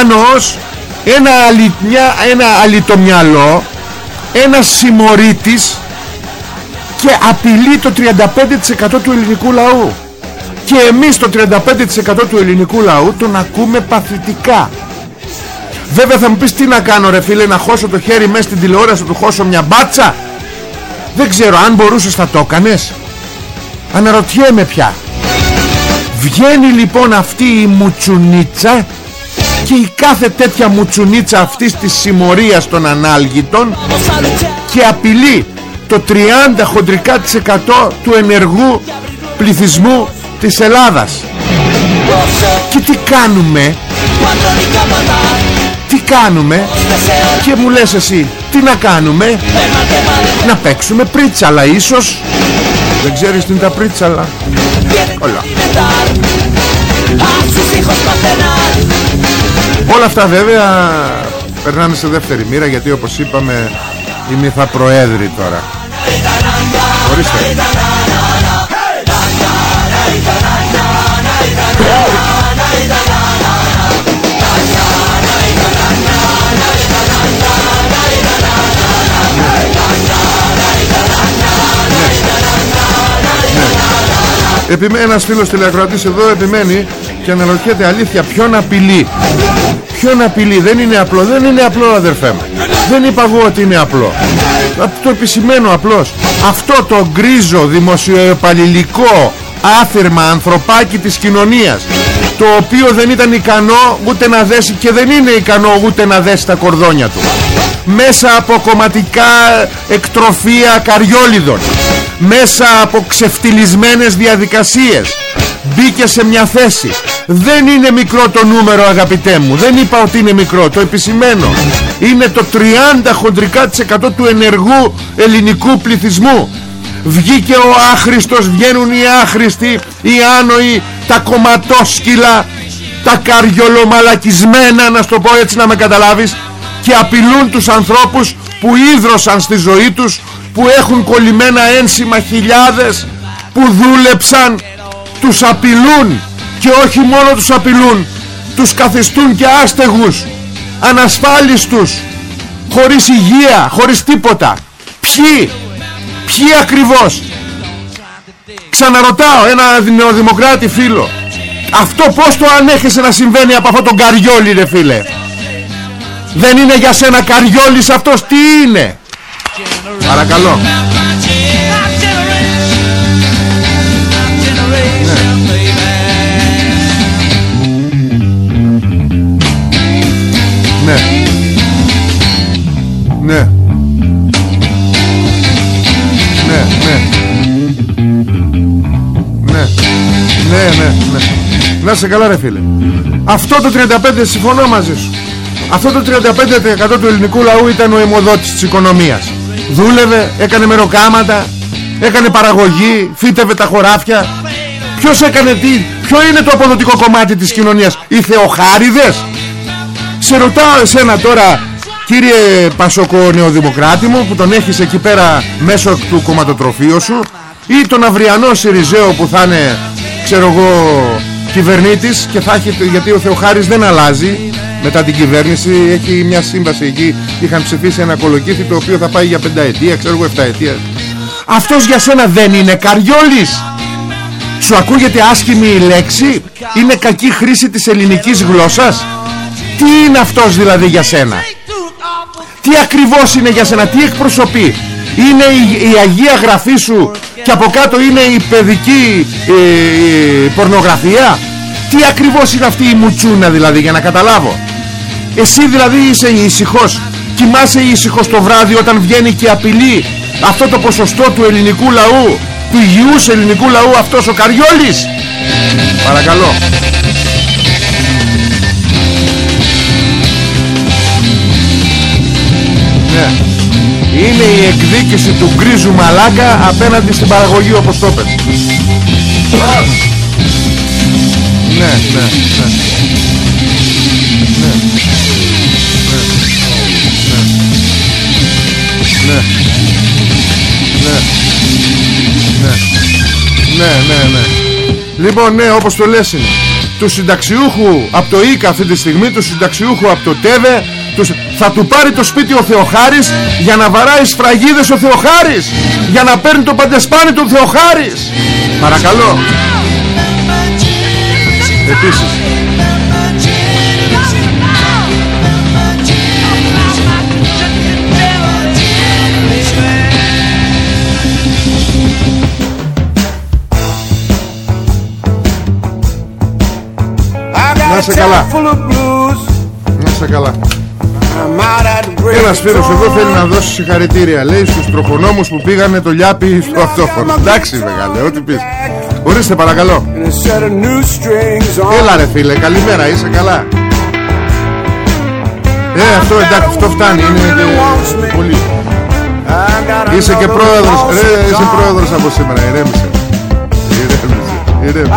S2: άνος ένα, αλη, μια, ένα αλυτομυαλό ένας συμμορήτης και απειλεί το 35% του ελληνικού λαού. Και εμείς το 35% του ελληνικού λαού τον ακούμε παθητικά. Βέβαια θα μου πεις τι να κάνω ρε φίλε να χώσω το χέρι μέσα στην τηλεόραση του χώσω μια μπάτσα; Δεν ξέρω αν μπορούσες θα το έκανες. Αναρωτιέμαι πια. Βγαίνει λοιπόν αυτή η μουτσουνίτσα και η κάθε τέτοια μουτσουνίτσα αυτής της συμμορίας των ανάλγητων και απειλεί το 30 χοντρικά της του ενεργού πληθυσμού της Ελλάδας. Και τι κάνουμε; Τι κάνουμε; Και μου λες εσύ τι να κάνουμε; Να παίξουμε πρίτσαλα ίσως; Δεν ξέρεις τι είναι τα πρίτσαλα; Όλα όλα αυτά βέβαια περνάνε σε δεύτερη μοίρα γιατί όπως είπαμε είμαι θα προέδρη τώρα. Ορίστε. Επιμέ... Ένας φίλος τηλεακροατής εδώ επιμένει και αναλογιέται αλήθεια ποιον απειλεί; Ποιον απειλεί. Δεν είναι απλό. Δεν είναι απλό αδερφέ μου. Δεν είπα εγώ ότι είναι απλό. Το επισημένο απλώς. Αυτό το γκρίζο δημοσιοεπαλληλικό Άθυρμα ανθρωπάκι της κοινωνίας Το οποίο δεν ήταν ικανό ούτε να δέσει Και δεν είναι ικανό ούτε να δέσει τα κορδόνια του. Μέσα από κομματικά εκτροφία καριόλιδων Μέσα από ξεφτυλισμένες διαδικασίες Μπήκε σε μια θέση δεν είναι μικρό το νούμερο αγαπητέ μου. Δεν είπα ότι είναι μικρό Το επισημένο Είναι το 30 χοντρικά του ενεργού ελληνικού πληθυσμού. Βγήκε ο άχρηστος Βγαίνουν οι άχρηστοι Οι άνοοι Τα κομματόσκυλα Τα καριολομαλακισμένα Να στο πω έτσι να με καταλάβεις Και απειλούν τους ανθρώπους Που ίδρωσαν στη ζωή τους Που έχουν κολλημένα ένσημα χιλιάδες Που δούλεψαν Τους απειλούν και όχι μόνο τους απειλούν τους καθιστούν και άστεγους ανασφάλιστους χωρίς υγεία, χωρίς τίποτα. Ποιοι, ποιοι ακριβώς. Ξαναρωτάω ένα νεοδημοκράτη φίλο αυτό πως το ανέχεσαι να συμβαίνει από αυτό τον καριόλι ρε φίλε; Δεν είναι για σένα καριόλις αυτός τι είναι; Παρακαλώ Να σε καλά ρε φίλε. Αυτό το 35 συμφωνώ μαζί σου. Αυτό το 35% του ελληνικού λαού ήταν ο αιμοδότης της οικονομίας. Δούλευε, έκανε μεροκάματα, έκανε παραγωγή, φύτευε τα χωράφια. Ποιος έκανε τι, ποιο είναι το αποδοτικό κομμάτι της κοινωνίας, οι θεοχάριδες. Σε ρωτάω εσένα τώρα Κύριε Πασόκο Νεοδημοκράτη μου που τον έχεις εκεί πέρα μέσω του κομματοτροφείου σου ή τον αυριανό Σιριζέο που θα είναι ξέρω εγώ κυβερνήτης και θα έχει, γιατί ο Θεοχάρης δεν αλλάζει μετά την κυβέρνηση. Έχει μια σύμβαση εκεί. Είχαν ψηφίσει ένα κολοκύθι το οποίο θα πάει για πενταετία ξέρω εγώ εφταετία. Αυτός για σένα δεν είναι καριόλης. Σου ακούγεται άσχημη η λέξη; Είναι κακή χρήση της ελληνικής γλώσσας; Τι είναι αυτός δηλαδή για σένα; Τι ακριβώς είναι για σένα; Τι εκπροσωπεί; Είναι η, η Αγία Γραφή σου Και από κάτω είναι η παιδική ε, ε, πορνογραφία. Τι ακριβώς είναι αυτή η μουτσούνα δηλαδή για να καταλάβω; Εσύ δηλαδή είσαι ήσυχος; Κοιμάσαι ήσυχος το βράδυ όταν βγαίνει και απειλεί Αυτό το ποσοστό του ελληνικού λαού Του υγιούς ελληνικού λαού αυτός ο Καριόλης; Παρακαλώ. Ναι Είναι η εκδίκηση του γκρίζου μαλάκα Απέναντι στην παραγωγή όπως το είπες Ναι, ναι, ναι. Ναι. Ναι. Ναι. Ναι. Ναι ναι ναι. Λοιπόν ναι όπως το λες είναι. Του συνταξιούχου από το ΙΚΑ αυτή τη στιγμή Του συνταξιούχου από το ΤΕΒΕ τους... Θα του πάρει το σπίτι ο Θεοχάρης Για να βαράει σφραγίδες ο Θεοχάρης Για να παίρνει το παντεσπάνι του Θεοχάρης. Παρακαλώ. Επίσης. Να σε καλά. Να σε καλά Ένας φίλος εδώ θέλει να δώσει συγχαρητήρια Λέει στους τροχονόμους που πήγανε το λιάπι στο αυτόφωνο. Εντάξει μεγάλε ό,τι πεις. Ορίστε παρακαλώ. Έλα ρε φίλε καλημέρα είσαι καλά. Ε αυτό εντάξει αυτό φτάνει Είναι και πολύ. Είσαι και πρόεδρος Ρε είσαι πρόεδρος από σήμερα Ηρέμησε. Ηρέμησε Ηρέμησε.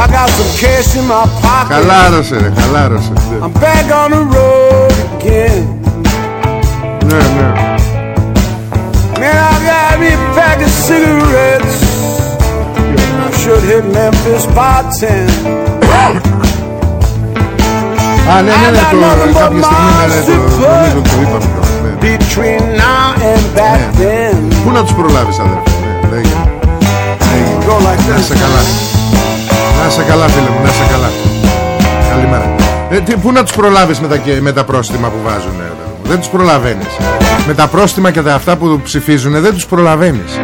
S2: Χαλάρωσε ρε χαλάρωσε.
S3: I'm back on the road again.
S2: Ναι ναι
S3: Man, I got me a pack of cigarettes; I should hit Memphis by 10.
S2: Α ναι ναι ναι το κάποια στιγμή ναι, ναι, το νομίζω το είπαμε τώρα, ναι.
S3: Between now and back then.
S2: Πού να τους προλάβεις αδερφέ ναι, λέγε. Λέγε.
S3: Go like
S2: Να
S3: this.
S2: σε καλά Να σε καλά φίλε μου, να σε καλά Καλημέρα ε, τι, Πού να τους προλάβεις με τα, και- με τα πρόστιμα που βάζουν ε, ρε, Δεν τους προλαβαίνεις. Με τα πρόστιμα και τα αυτά που ψηφίζουν Δεν τους προλαβαίνεις.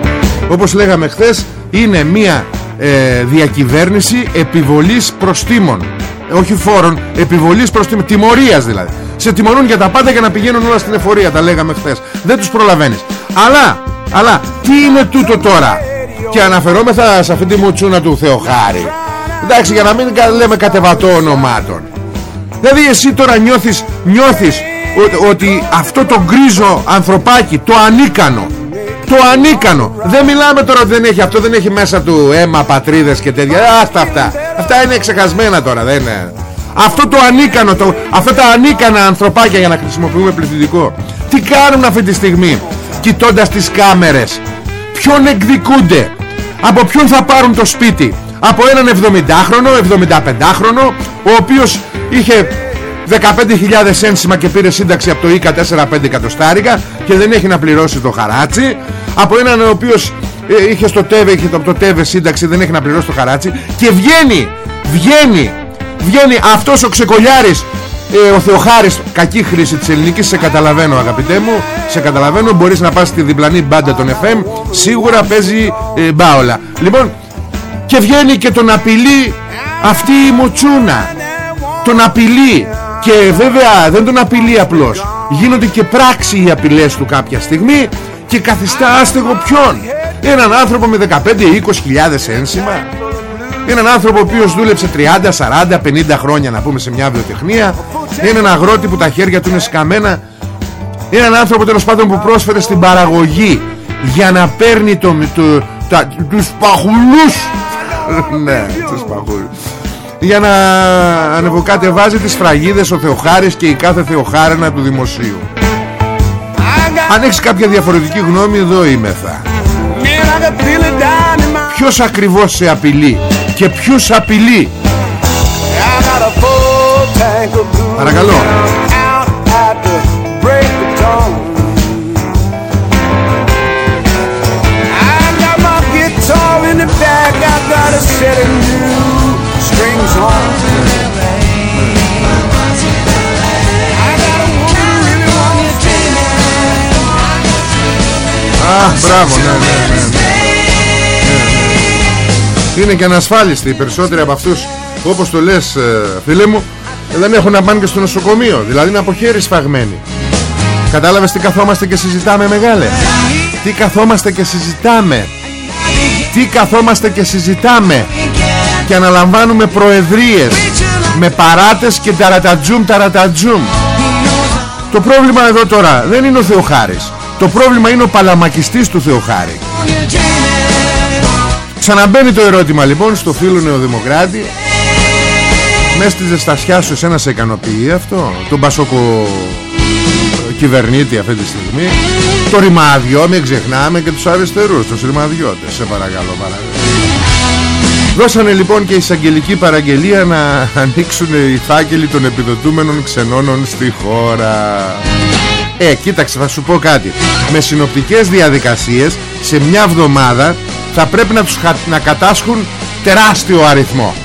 S2: Όπως λέγαμε χθες Είναι μια ε, διακυβέρνηση επιβολής προστίμων Ε, Όχι φόρων, επιβολής προστίμων Τιμωρίας δηλαδή. Σε τιμωρούν για τα πάντα για να πηγαίνουν όλα στην εφορία Τα λέγαμε χθες. Δεν τους προλαβαίνεις. Αλλά, αλλά τι είναι τούτο τώρα; Και αναφερόμεθα σε αυτή τη μουτσούνα του Θεοχάρη. Εντάξει για να μην κα- λέμε κατεβατό ονομάτων Δηλαδή εσύ τώρα νιώθεις, νιώθεις ο- ότι αυτό το γκρίζο ανθρωπάκι Το ανίκανο Το ανίκανο. Δεν μιλάμε τώρα ότι δεν έχει αυτό δεν έχει μέσα του αίμα πατρίδες και τέτοια. Αυτά αυτά. Αυτά είναι ξεχασμένα τώρα δεν είναι. Αυτό το ανίκανο, το, αυτά τα ανίκανα ανθρωπάκια για να χρησιμοποιούμε πληθυντικό Τι κάνουν αυτή τη στιγμή Κοιτώντας τις κάμερες; Ποιον εκδικούνται; Από ποιον θα πάρουν το σπίτι; Από έναν 70χρονο, 75χρονο Ο οποίος είχε 15.000 ένσημα και πήρε σύνταξη από το ΙΚΑ 4-5 εκατοστάρικα Και δεν έχει να πληρώσει το χαράτσι. Από έναν ο οποίος ε, είχε στο ΤΕΒΕ, είχε το, το ΤΕΒΕ σύνταξη Δεν έχει να πληρώσει το χαράτσι. Και βγαίνει, βγαίνει Βγαίνει αυτός ο ξεκολιάρης ε, ο Θεοχάρης. Κακή χρήση της ελληνικής σε καταλαβαίνω αγαπητέ μου σε καταλαβαίνω. Μπορείς να πας στη διπλανή μπάντα των FM σίγουρα παίζει ε, μπάολα. Λοιπόν και βγαίνει και τον απειλεί αυτή η μουτσούνα. Τον απειλεί. Και βέβαια δεν τον απειλεί απλώς. Γίνονται και πράξη οι απειλές του κάποια στιγμή και καθιστά άστεγο ποιον; Έναν άνθρωπο με 15-20 χιλιάδες ένσημα. Έναν άνθρωπο ο οποίος δούλεψε 30, 40, 50 χρόνια να πούμε σε μια βιοτεχνία. Έναν αγρότη που τα χέρια του είναι σκαμμένα. Έναν άνθρωπο τέλος πάντων που πρόσφερε στην παραγωγή για να παίρνει το, το, τα, τους παχουλούς ναι τους παχουλούς για να ανεβοκατεβάζει τις φραγίδες ο Θεοχάρης και η κάθε Θεοχάρενα του δημοσίου αν έχεις κάποια διαφορετική γνώμη εδώ είμαι θα
S3: Man, I can feel it down in my.
S2: Ποιος ακριβώς σε απειλεί Και ποιους απειλεί;
S3: I got a full tank of booze.
S2: Παρακαλώ.
S3: Got a set of new strings on. I got a woman really wants
S2: μπράβο, ναι, ναι, ναι, ναι. Είναι και ανασφάλιστοι οι περισσότεροι από αυτούς Όπως το λες ε, φίλε μου Δεν έχουν να πάνε και στο νοσοκομείο Δηλαδή είναι από χέρι σφαγμένοι Κατάλαβες τι καθόμαστε και συζητάμε μεγάλε; Τι καθόμαστε και συζητάμε; Τι καθόμαστε και συζητάμε Και αναλαμβάνουμε προεδρίες Με παράτες και ταρατατζούμ ταρατατζούμ. Το πρόβλημα εδώ τώρα δεν είναι ο Θεοχάρης. Το πρόβλημα είναι ο παλαμακιστής του Θεοχάρη. Ξαναμπαίνει το ερώτημα λοιπόν στο φίλο Νεοδημοκράτη. Μέσα στη ζεστασιά σου εσένα σε ικανοποιεί αυτό; Τον Πασόκο κυβερνήτη αυτή τη στιγμή Το ρημαδιό μην ξεχνάμε και τους αριστερούς Τους ρημαδιώτες σε παρακαλώ παρακαλώ Δώσανε λοιπόν και εισαγγελική παραγγελία να ανοίξουν οι φάκελοι των επιδοτούμενων ξενώνων στη χώρα. Ε, κοίταξε, θα σου πω κάτι. Με συνοπτικές διαδικασίες, σε μια εβδομάδα θα πρέπει να τους χα- να κατάσχουν τεράστιο αριθμό.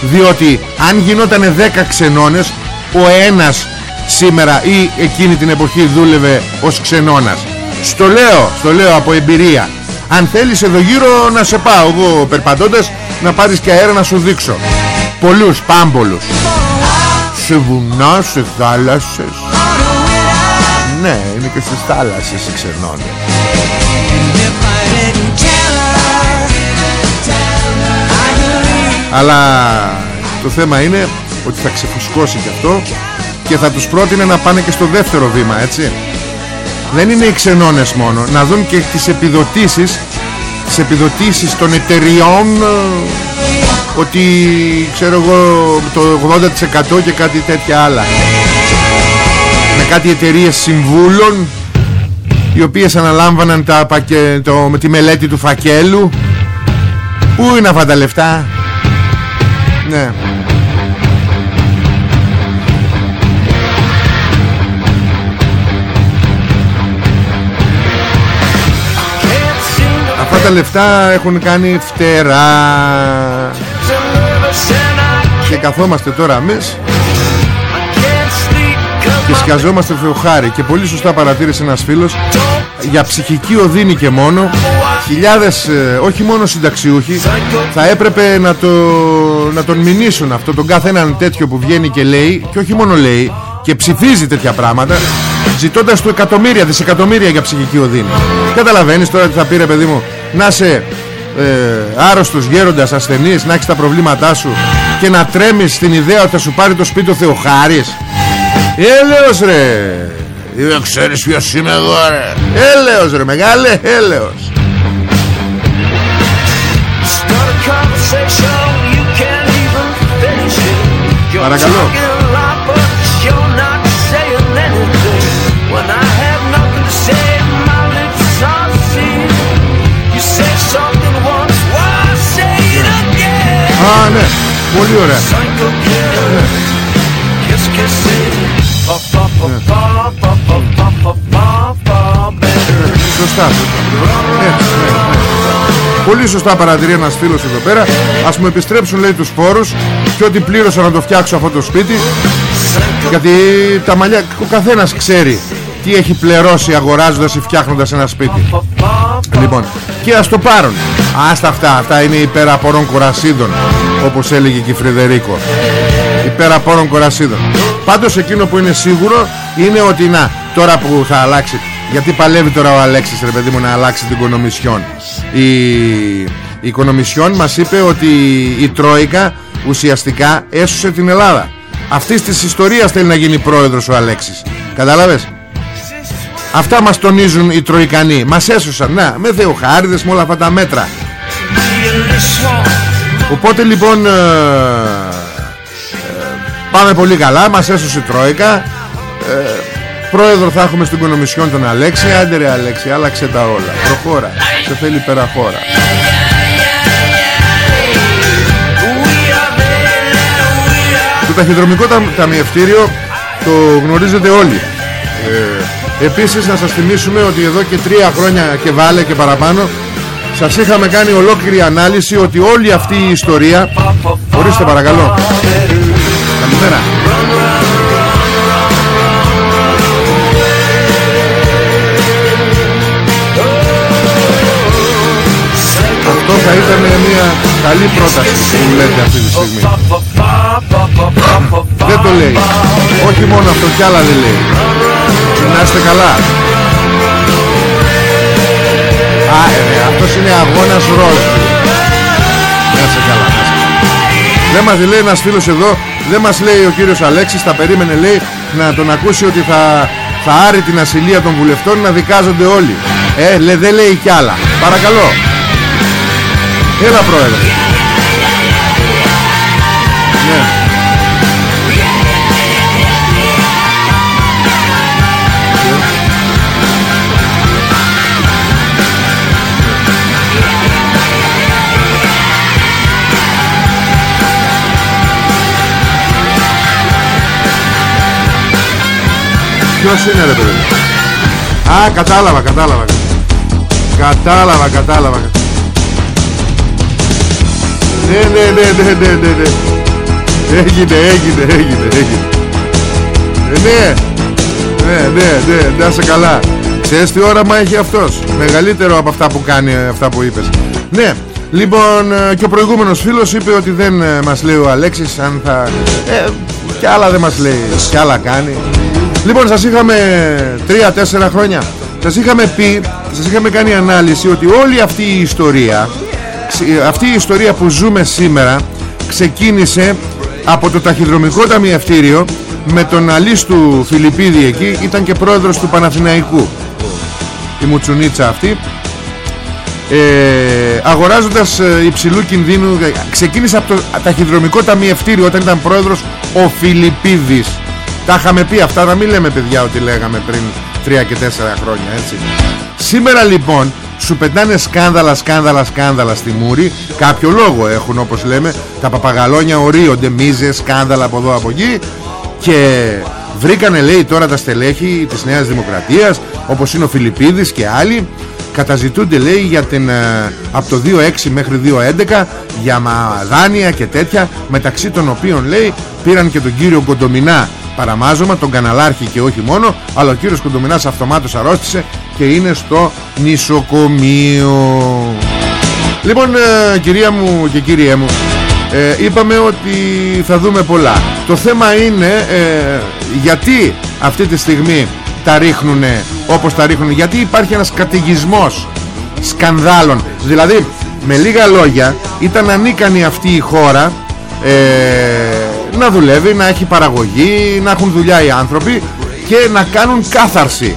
S2: Διότι αν γινόταν 10 ξενώνες, ο ένας σήμερα ή εκείνη την εποχή δούλευε ως ξενώνας. Στο λέω, στο λέω από εμπειρία. Αν θέλεις εδώ γύρω να σε πάω εγώ περπατώντας να πάρεις και αέρα να σου δείξω. Πολλούς, πάμπολους. Σε βουνά, σε θάλασσες. Ναι, είναι και στις θάλασσες οι ξενώνες. Αλλά το θέμα είναι ότι θα ξεφουσκώσει και αυτό και θα τους πρότεινε να πάνε και στο δεύτερο βήμα, έτσι. Δεν είναι οι ξενώνες μόνο, να δουν και τις επιδοτήσεις, τις επιδοτήσεις των εταιριών ε, ότι ξέρω εγώ το 80% και κάτι τέτοια άλλα. Με κάτι εταιρείες συμβούλων οι οποίες αναλάμβαναν τα, πακε- το, με τη μελέτη του φακέλου. Πού είναι αυτά τα λεφτά, ναι. Τα λεφτά έχουν κάνει φτερά Και καθόμαστε τώρα εμείς Και σκιαζόμαστε Θεοχάρη Και πολύ σωστά παρατήρησε ένας φίλος Για ψυχική οδύνη και μόνο Χιλιάδες ε, όχι μόνο συνταξιούχοι Θα έπρεπε να, το, να τον μηνύσουν αυτό Τον κάθε έναν τέτοιο που βγαίνει και λέει Και όχι μόνο λέει και ψηφίζει τέτοια πράγματα ζητώντας του εκατομμύρια, δισεκατομμύρια για ψυχική οδύνη. Καταλαβαίνεις τώρα τι θα πει ρε παιδί μου; Να είσαι ε, άρρωστος, γέροντας, ασθενής, να έχεις τα προβλήματά σου και να τρέμεις στην ιδέα ότι θα σου πάρει το σπίτι ο Θεοχάρης. Έλεος ρε! Δεν ξέρεις ποιος είμαι εγώ ρε! Έλεος ρε μεγάλε, έλεος! Παρακαλώ. Α, ναι, πολύ ωραία. Σωστά. Ναι, ναι, ναι. Πολύ σωστά παρατηρεί ένας φίλος εδώ πέρα Ας μου επιστρέψουν λέει τους φόρους Και ότι πλήρωσα να το φτιάξω αυτό το σπίτι Γιατί τα μαλλιά Ο καθένας ξέρει Τι έχει πληρώσει αγοράζοντας ή φτιάχνοντας ένα σπίτι Λοιπόν Και ας το πάρουν. Άστα αυτά Αυτά είναι υπεραπορών κορασίδων Όπως έλεγε και η Φρυδερίκο. Υπεραπορών κορασίδων Πάντως εκείνο που είναι σίγουρο Είναι ότι να Τώρα που θα αλλάξει γιατί παλεύει τώρα ο Αλέξης ρε παιδί μου να αλλάξει την Κονομισιόν. Η, η Κονομισιόν μας είπε ότι η Τρόικα ουσιαστικά έσωσε την Ελλάδα. Αυτής της ιστορίας θέλει να γίνει πρόεδρος ο Αλέξης. Κατάλαβες; Αυτά μας τονίζουν οι Τροικανοί Μας έσωσαν. Να, με θεοχάριδες με όλα αυτά τα μέτρα. Οπότε λοιπόν ε, ε, Πάμε πολύ καλά. Μας έσωσε η Τρόικα. Ε, Πρόεδρο θα έχουμε στην Κονομισιόν τον Αλέξη. Άντε ρε Αλέξη άλλαξε τα όλα. Προχώρα. Σε θέλει πέρα χώρα Το ταχυδρομικό τα, ταμιευτήριο Το γνωρίζετε όλοι. Ε, Επίσης να σας θυμίσουμε ότι εδώ και τρία χρόνια και βάλε και παραπάνω σας είχαμε κάνει ολόκληρη ανάλυση ότι όλη αυτή η ιστορία Ορίστε παρακαλώ. Καλημέρα. Αυτό θα ήταν μια καλή πρόταση που λέτε αυτή τη στιγμή. Δεν το λέει. Όχι μόνο αυτό κι άλλα δεν λέει. Να είστε καλά. Α, ε, ναι, αυτός είναι αγώνας ρόλ Να είστε καλά να είστε καλά. Δεν μας λέει ένας φίλος εδώ Δεν μας λέει ο κύριος Αλέξης Θα περίμενε λέει να τον ακούσει ότι θα, θα άρει την ασυλία των βουλευτών Να δικάζονται όλοι. Ε, λέ, δεν λέει κι άλλα. Παρακαλώ. Έλα πρόεδρε Ποιος είναι ρε παιδί Α κατάλαβα κατάλαβα. Κατάλαβα κατάλαβα. Ναι ναι ναι ναι ναι ναι ναι. Έγινε έγινε έγινε έγινε. Ε, Ναι. Ναι ναι ναι να σε καλά. Ξέρεις τι όραμα έχει αυτός; Μεγαλύτερο από αυτά που κάνει ε, αυτά που είπες. Ναι Λοιπόν ε, και ο προηγούμενος φίλος είπε ότι δεν ε, μας λέει ο Αλέξης αν θα... Ε, και άλλα δεν μας λέει και άλλα κάνει Λοιπόν σας είχαμε 3-4 χρόνια. Σας είχαμε πει Σας είχαμε κάνει ανάλυση ότι όλη αυτή η ιστορία ξε- Αυτή η ιστορία που ζούμε σήμερα Ξεκίνησε από το ταχυδρομικό ταμιευτήριο Με τον Αλής του Φιλιππίδη εκεί Ήταν και πρόεδρος του Παναθηναϊκού. Η μουτσουνίτσα αυτή. Ε, αγοράζοντας ε, υψηλού κινδύνου ε, ξεκίνησε από το ταχυδρομικό ταμιευτήριο όταν ήταν πρόεδρος ο Φιλιππίδης τα είχαμε πει αυτά να μην λέμε παιδιά ότι λέγαμε πριν 3 και 4 χρόνια έτσι. Σήμερα λοιπόν σου πετάνε σκάνδαλα σκάνδαλα σκάνδαλα στη μούρη. Κάποιο λόγο έχουν όπως λέμε. Τα παπαγαλόνια ορίονται μίζες σκάνδαλα από εδώ από εκεί. Και βρήκανε λέει τώρα τα στελέχη της Νέας Δημοκρατίας όπως είναι ο Φιλιππίδης και άλλοι. Καταζητούνται λέει για την, ε, από το 2.6 μέχρι 2.11 για μα- δάνεια και τέτοια μεταξύ των οποίων λέει πήραν και τον κύριο Κοντομινά παραμάζωμα τον καναλάρχη και όχι μόνο αλλά ο κύριος Κοντομινάς αυτομάτως αρρώστησε και είναι στο νησοκομείο. Λοιπόν ε, κυρία μου και κύριέ μου ε, Είπαμε ότι θα δούμε πολλά. Το θέμα είναι ε, Γιατί αυτή τη στιγμή Τα ρίχνουνε όπως τα ρίχνουν Γιατί υπάρχει ένας καταιγισμός Σκανδάλων. Δηλαδή με λίγα λόγια Ήταν ανίκανη αυτή η χώρα ε, Να δουλεύει Να έχει παραγωγή Να έχουν δουλειά οι άνθρωποι Και να κάνουν κάθαρση.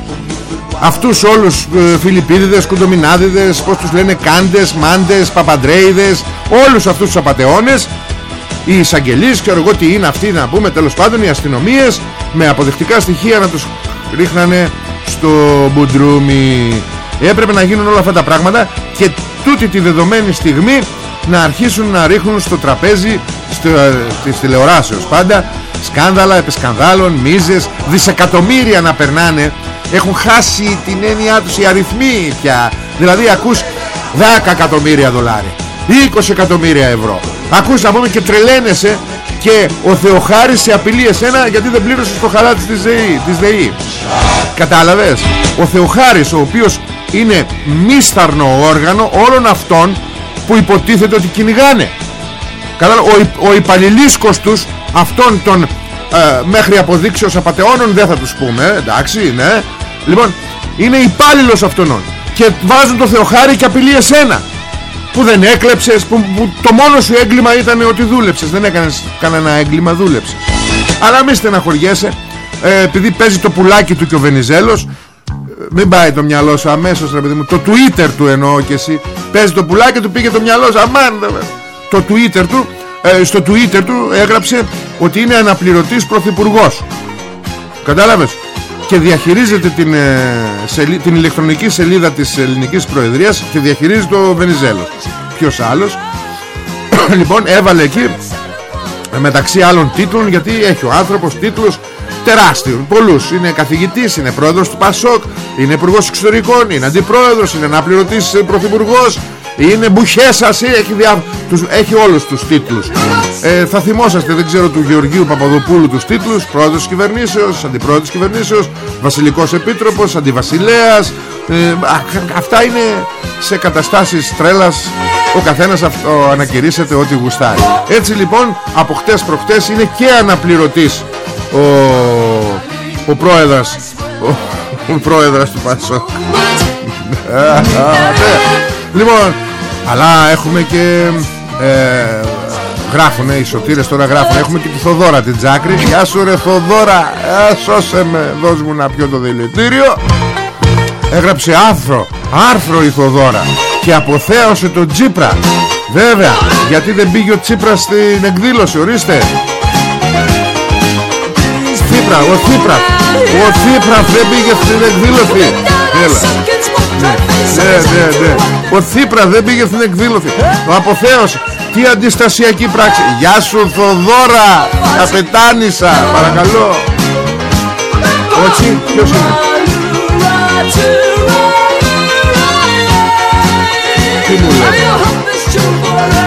S2: Αυτούς όλους ε, Φιλιππίδιδες, Κουντομινάδιδες Πώς τους λένε Κάντες, Μάντες, Παπαντρέιδες Όλους αυτούς τους απατεώνες Οι εισαγγελείς και εγώ τι είναι αυτοί να πούμε Τέλος πάντων οι αστυνομίες Με αποδεικτικά στοιχεία να τους ρίχνανε Στο μπουντρούμι. Έπρεπε να γίνουν όλα αυτά τα πράγματα Και τούτη τη δεδομένη στιγμή Να αρχίσουν να ρίχνουν στο τραπέζι στο, ε, Της τηλεοράσεως πάντα Σκάνδαλα, επισκανδάλων, μίζες Δισεκατομμύρια να περνάνε. Έχουν χάσει την έννοιά τους οι αριθμοί πια. Δηλαδή ακούς 10 εκατομμύρια δολάρια 20 εκατομμύρια ευρώ. Ακούς να πούμε και τρελαίνεσαι και ο Θεοχάρης σε απειλεί εσένα γιατί δεν πλήρωσες το χαλάτι της ΔΕΗ, της ΔΕΗ. κατάλαβες; Ο Θεοχάρης ο οποίος είναι μίσταρνο όργανο όλων αυτών που υποτίθεται ότι κυνηγάνε. Κατάλαβα, ο, υ- ο υπαλληλίσκος τους αυτών των ε, μέχρι αποδείξεως απατεώνων δεν θα τους πούμε ε, εντάξει ναι. Λοιπόν είναι υπάλληλος αυτών και βάζουν το Θεοχάρη και απειλεί εσένα που δεν έκλεψες που, που το μόνο σου έγκλημα ήταν ότι δούλεψες. Δεν έκανες κανένα έγκλημα δούλεψες. Αλλά μη στεναχωριέσαι ε, επειδή παίζει το πουλάκι του και ο Βενιζέλος ε, μην πάει το μυαλό σου αμέσως ρε παιδί μου. Το Twitter του εννοώ και εσύ Παίζει το πουλάκι του πήγε το μυαλό σου. Αμάν δε, Το Twitter του ε, Στο Twitter του έγραψε Ότι είναι αναπληρωτής πρωθυπουργός. Κατάλαβες; Και διαχειρίζεται την, ε, σελί- την ηλεκτρονική σελίδα της ελληνικής προεδρίας Και διαχειρίζει το Βενιζέλο. Ποιος άλλος; [COUGHS] Λοιπόν έβαλε εκεί μεταξύ άλλων τίτλων γιατί έχει ο άνθρωπος τίτλους τεράστιους, πολλούς. Είναι καθηγητής, είναι πρόεδρος του ΠΑΣΟΚ είναι υπουργός εξωτερικών, είναι αντιπρόεδρος είναι αναπληρωτής ε, πρωθυπουργός είναι μπουχέσας, έχει, δια... τους... έχει όλους τους τίτλους. Ε, θα θυμόσαστε, δεν ξέρω του Γεωργίου Παπαδοπούλου τους τίτλους πρόεδρος της κυβερνήσεως, αντιπρόεδρος της κυβερνήσεως βασιλικός επίτροπος, αντιβασιλέας. Ε, α, αυτά είναι σε καταστάσεις τρέλας. Ο καθένας αυτό ανακηρύσσεται ό,τι γουστάρει. Έτσι λοιπόν από χτες προχτές είναι και αναπληρωτής Ο, ο πρόεδρος ο, ο πρόεδρος του Πασόκ. Ναι. Λοιπόν Αλλά έχουμε και ε, Γράφουνε οι σωτήρες τώρα γράφουν Έχουμε και τη Θοδώρα την Τζάκρη. Γεια σου ρε Θοδώρα. Ε, Σώσε με Δώσ' μου να πιω το δηλητήριο. Έγραψε άρθρο Άρθρο η Θοδώρα Και αποθέωσε τον Τσίπρα. Βέβαια Γιατί δεν πήγε ο Τσίπρας στην εκδήλωση Ορίστε Τσίπρα Ο Τσίπρα. Ο Τσίπρα δεν πήγε στην εκδήλωση. Έλα. Ναι, ναι, ναι. Ο Θήπρα δεν πήγε στην εκδήλωση. Το αποθέωσε. Τι αντιστασιακή πράξη. Γεια σου Θοδώρα. Καπετάνισα Παρακαλώ. Όχι ποιος είναι; Τι μου λέει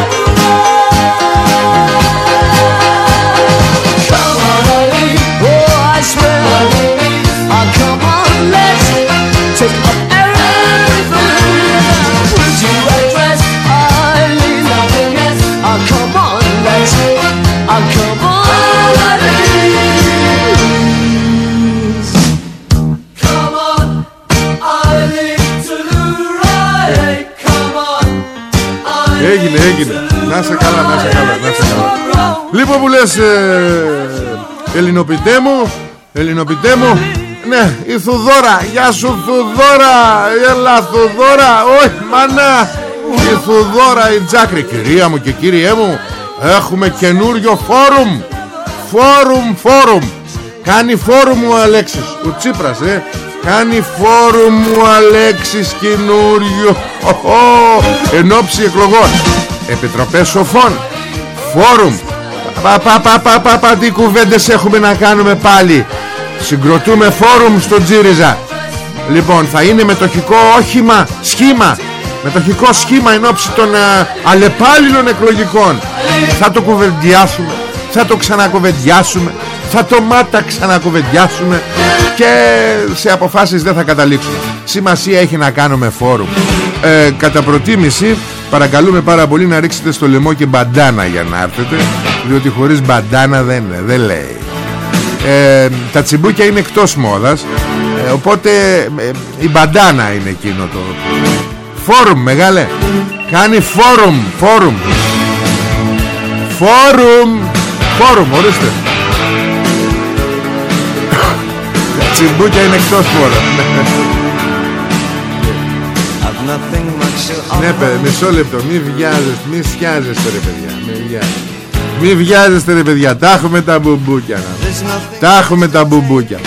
S2: έγινε. Να σε καλά, να σε καλά, να σε καλά. Λοιπόν που λες ε, Ελληνοποιητέ μου Ελληνοποιητέ μου Ναι, η Θουδόρα Γεια σου Θουδόρα Έλα Θουδόρα Όχι μάνα. Η Θουδόρα η Τζάκρη Κυρία μου και κύριέ μου Έχουμε καινούριο φόρουμ. Φόρουμ, φόρουμ. Κάνει φόρουμ ο Αλέξης Ο Τσίπρας, ε. Κάνει φόρουμ ο Αλέξης καινούριο. Εν ώψη εκλογών Επιτροπές σοφών Φόρουμ. Πα πα πα πα πα πα Τι κουβέντες έχουμε να κάνουμε πάλι. Συγκροτούμε φόρουμ στο Τζίριζα. Λοιπόν θα είναι μετοχικό όχημα Σχήμα. Μετοχικό σχήμα εν ώψη των α, αλλεπάλληλων εκλογικών. Θα το κουβεντιάσουμε Θα το ξανακουβεντιάσουμε Θα το μάτα ξανακουβεντιάσουμε Και σε αποφάσεις δεν θα καταλήξουμε. Σημασία έχει να κάνουμε φόρουμ. Ε, Κατά προτίμηση Παρακαλούμε πάρα πολύ να ρίξετε στο λαιμό και μπαντάνα για να έρθετε Διότι χωρίς μπαντάνα δεν, δεν λέει. Ε, Τα τσιμπούκια είναι εκτός μόδας ε, Οπότε ε, η μπαντάνα είναι εκείνο το Φόρουμ μεγάλε. Κάνει φόρουμ Φόρουμ. Φόρουμ Φόρουμ ορίστε. Τα τσιμπούκια είναι εκτός μόδας Ναι παιδί μισό λεπτό. Μη βιάζεστε Μη σκιάζεστε ρε παιδιά. Μη βιάζεστε. Μη βιάζεστε ρε παιδιά. Τα έχουμε τα μπουμπούκια να. Τα έχουμε τα μπουμπούκια.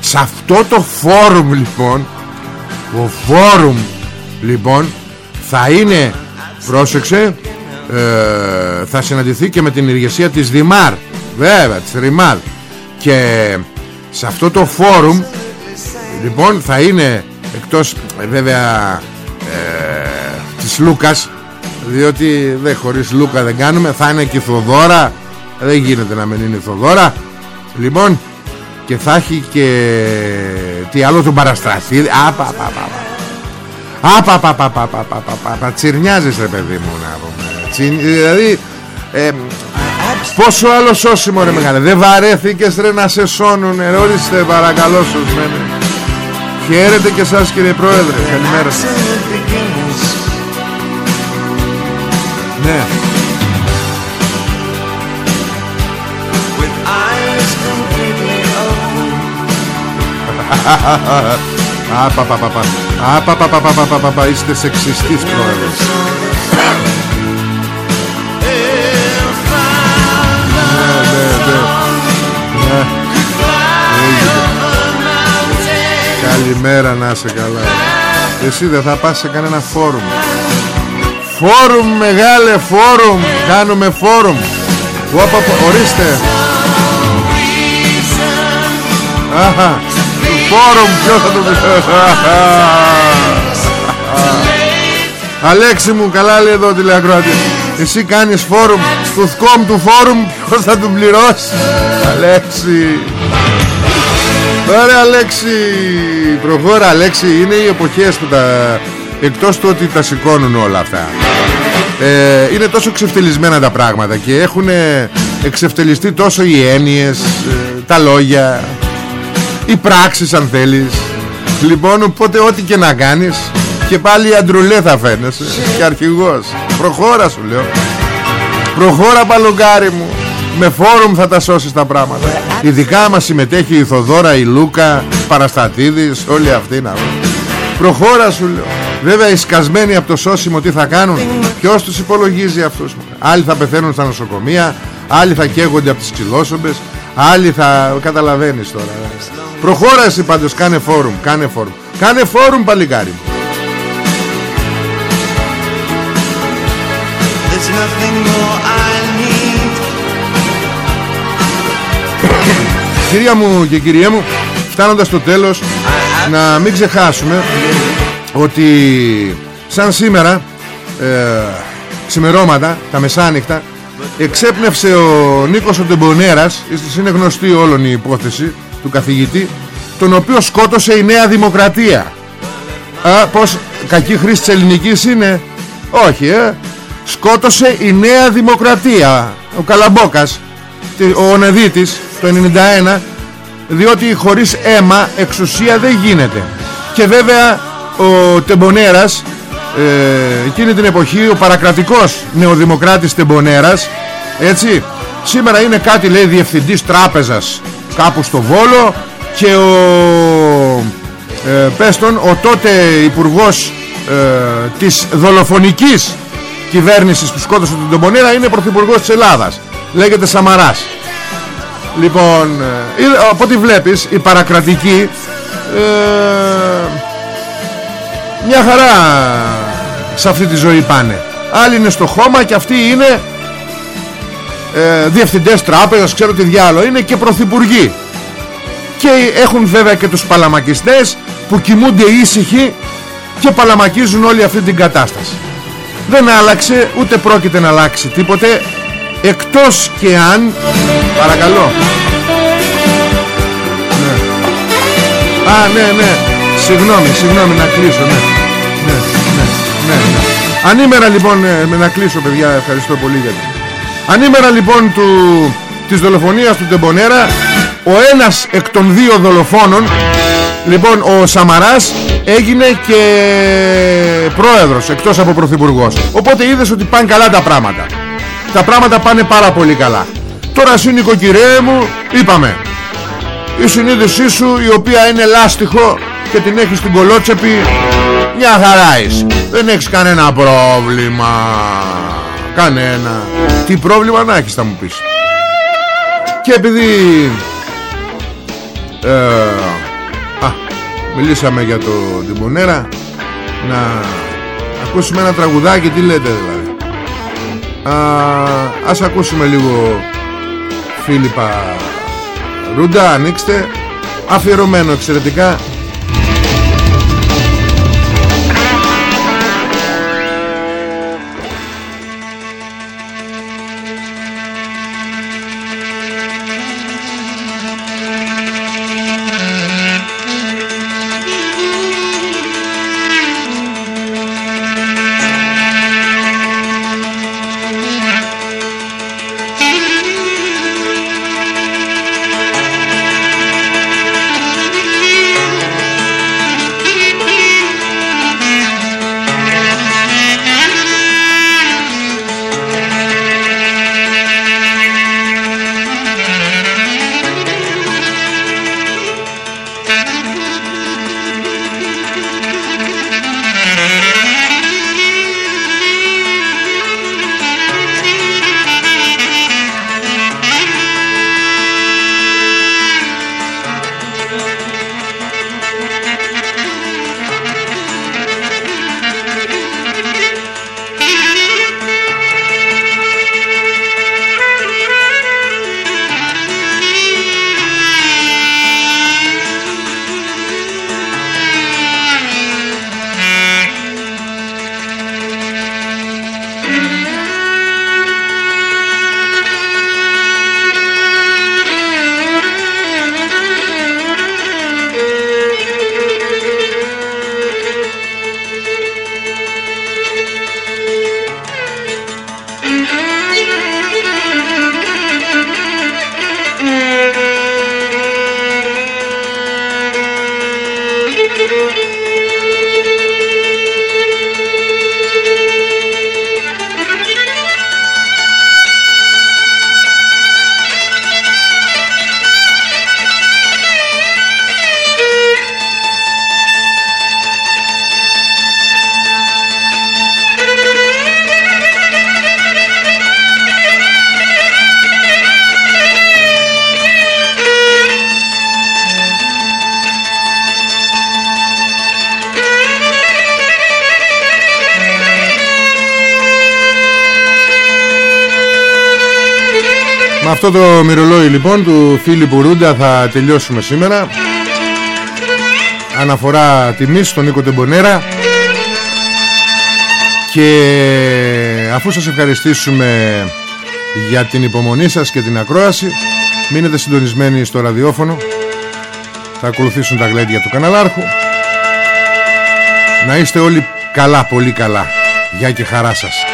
S2: Σε αυτό το φόρουμ λοιπόν Ο φόρουμ Λοιπόν Θα είναι Πρόσεξε ε, Θα συναντηθεί και με την ηγεσία της Δημάρ. Βέβαια της Ρημάρ. Και σε αυτό το φόρουμ Λοιπόν θα είναι Εκτός ε, βέβαια ε, Της Λούκας Διότι δεν χωρίς Λούκα δεν κάνουμε. Θα είναι και η Θοδώρα. Δεν γίνεται να μην είναι η Θοδώρα. Λοιπόν Και θα έχει και Τι άλλο τον Παραστραθή Απα πα πα πα πα. Πα πα πα πα πα πα Τσιρνιάζεις ρε παιδί μου να πούμε. Τσι- Δηλαδή ε, Πόσο άλλο σώσιμο ρε μεγάλε. Δεν βαρέθηκες ρε να σε σώνουν ρε. Ορίστε παρακαλώ σου ναι, ναι. Χαίρετε και εσάς κύριε Πρόεδρε. Καλημέρα σας pequenos. Né? Ναι. With eyes completely open. Απαπαπαπα. Απαπαπαπαπαπαπα. Είστε σεξιστής πρόεδρος. Ναι, ναι, Καλημέρα να είσαι καλά. Εσύ δεν θα πας σε κανένα φόρουμ. Φόρουμ μεγάλε φόρουμ. Κάνουμε φόρουμ. Οπα, οπα, Ορίστε. Αχα. Φόρουμ ποιος θα το πει. Αλέξη μου καλά λέει εδώ τηλεακροατής. Εσύ κάνεις φόρουμ. Του θκόμ του φόρουμ Ποιος θα του πληρώσει. Αλέξη Ωραία Αλέξη Προχώρα Αλέξη Είναι οι εποχές που τα Εκτός του ότι τα σηκώνουν όλα αυτά ε, είναι τόσο εξευτελισμένα τα πράγματα και έχουν εξευτελιστεί τόσο οι έννοιες, ε, τα λόγια, οι πράξεις αν θέλεις. Λοιπόν, οπότε ό,τι και να κάνεις και πάλι αντρουλέ θα φαίνεσαι και αρχηγός. Προχώρα σου λέω. Προχώρα παλουκάρι μου. Με φόρουμ θα τα σώσεις τα πράγματα. Ειδικά μας συμμετέχει η Θοδώρα, η Λούκα, Παραστατίδης, όλοι αυτοί να Προχώρα σου λέω. Βέβαια οι σκασμένοι από το σώσιμο τι θα κάνουν; Ποιος τους υπολογίζει αυτούς; Άλλοι θα πεθαίνουν στα νοσοκομεία Άλλοι θα καίγονται από τις ξυλόσομπες Άλλοι θα καταλαβαίνεις τώρα Προχώρα εσύ πάντως κάνε φόρουμ Κάνε φόρουμ Κάνε φόρουμ παλικάρι μου
S4: There's nothing more I
S2: Κυρία μου και κυρία μου Φτάνοντας στο τέλος Να μην ξεχάσουμε Ότι Σαν σήμερα ε, Ξημερώματα Τα μεσάνυχτα Εξέπνευσε ο Νίκος ο Τεμπονέρας Είναι γνωστή όλων η υπόθεση Του καθηγητή Τον οποίο σκότωσε η Νέα Δημοκρατία. Α, Πως κακή χρήση της ελληνικής είναι. Όχι ε. Σκότωσε η Νέα Δημοκρατία Ο Καλαμπόκας Ο Ονεδίτης το 91 Διότι χωρίς αίμα εξουσία δεν γίνεται. Και βέβαια ο Τεμπονέρας ε, Εκείνη την εποχή ο παρακρατικός νεοδημοκράτης Τεμπονέρας Έτσι Σήμερα είναι κάτι λέει διευθυντής τράπεζας Κάπου στο Βόλο Και ο ε, πες τον, ο τότε υπουργός ε, της δολοφονικής κυβέρνησης που σκότωσε τον Τεμπονέρα είναι πρωθυπουργός της Ελλάδας. Λέγεται Σαμαράς λοιπόν ε, από ό,τι βλέπεις η παρακρατική ε, μια χαρά σε αυτή τη ζωή πάνε. Άλλοι είναι στο χώμα και αυτοί είναι ε, διευθυντές τράπεζας ξέρω τι διάλογο είναι και πρωθυπουργοί. Και έχουν βέβαια και τους παλαμακιστές που κοιμούνται ήσυχοι και παλαμακίζουν όλη αυτή την κατάσταση. Δεν άλλαξε ούτε πρόκειται να αλλάξει τίποτε εκτός και αν παρακαλώ. Ναι. α ναι ναι. Συγγνώμη συγγνώμη να κλείσω ναι. Ναι ναι ναι, ναι. Ανήμερα λοιπόν ε, με να κλείσω παιδιά ευχαριστώ πολύ για το Ανήμερα λοιπόν του, της δολοφονίας του Τεμπονέρα ο ένας εκ των δύο δολοφόνων λοιπόν ο Σαμαράς έγινε και πρόεδρος εκτός από πρωθυπουργός. Οπότε είδες ότι πάνε καλά τα πράγματα τα πράγματα πάνε πάρα πολύ καλά. Τώρα εσύ νοικοκυρέ μου είπαμε. Η συνείδησή σου η οποία είναι λάστιχο και την έχεις στην κολότσεπη μια χαρά είσαι. Δεν έχεις κανένα πρόβλημα. Κανένα. Τι πρόβλημα να έχεις θα μου πεις. Και επειδή ε, α, μιλήσαμε για το Τιμπονέρα να ακούσουμε ένα τραγουδάκι. Τι λέτε δηλαδή; Α, ας ακούσουμε λίγο Φίλιππα Ρούντα ανοίξτε. Αφιερωμένο εξαιρετικά Με αυτό το μυρολόι λοιπόν του Φίλιππου Ρούντα θα τελειώσουμε σήμερα. Αναφορά τιμής στον Νίκο Τεμπονέρα. Και αφού σας ευχαριστήσουμε για την υπομονή σας και την ακρόαση Μείνετε συντονισμένοι στο ραδιόφωνο. Θα ακολουθήσουν τα γλέντια του καναλάρχου. Να είστε όλοι καλά, πολύ καλά. Γεια και χαρά σας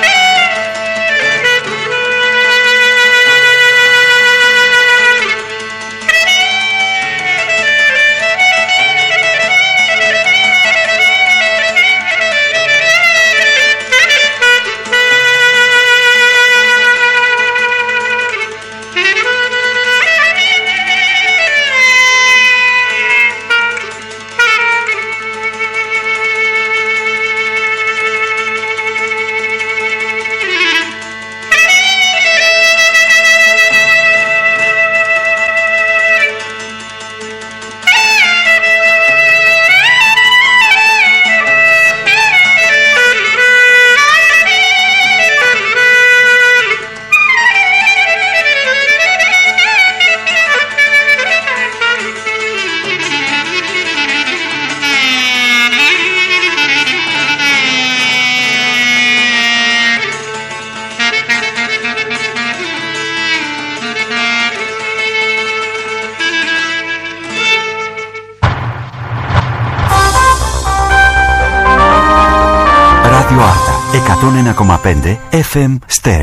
S1: FM Stereo.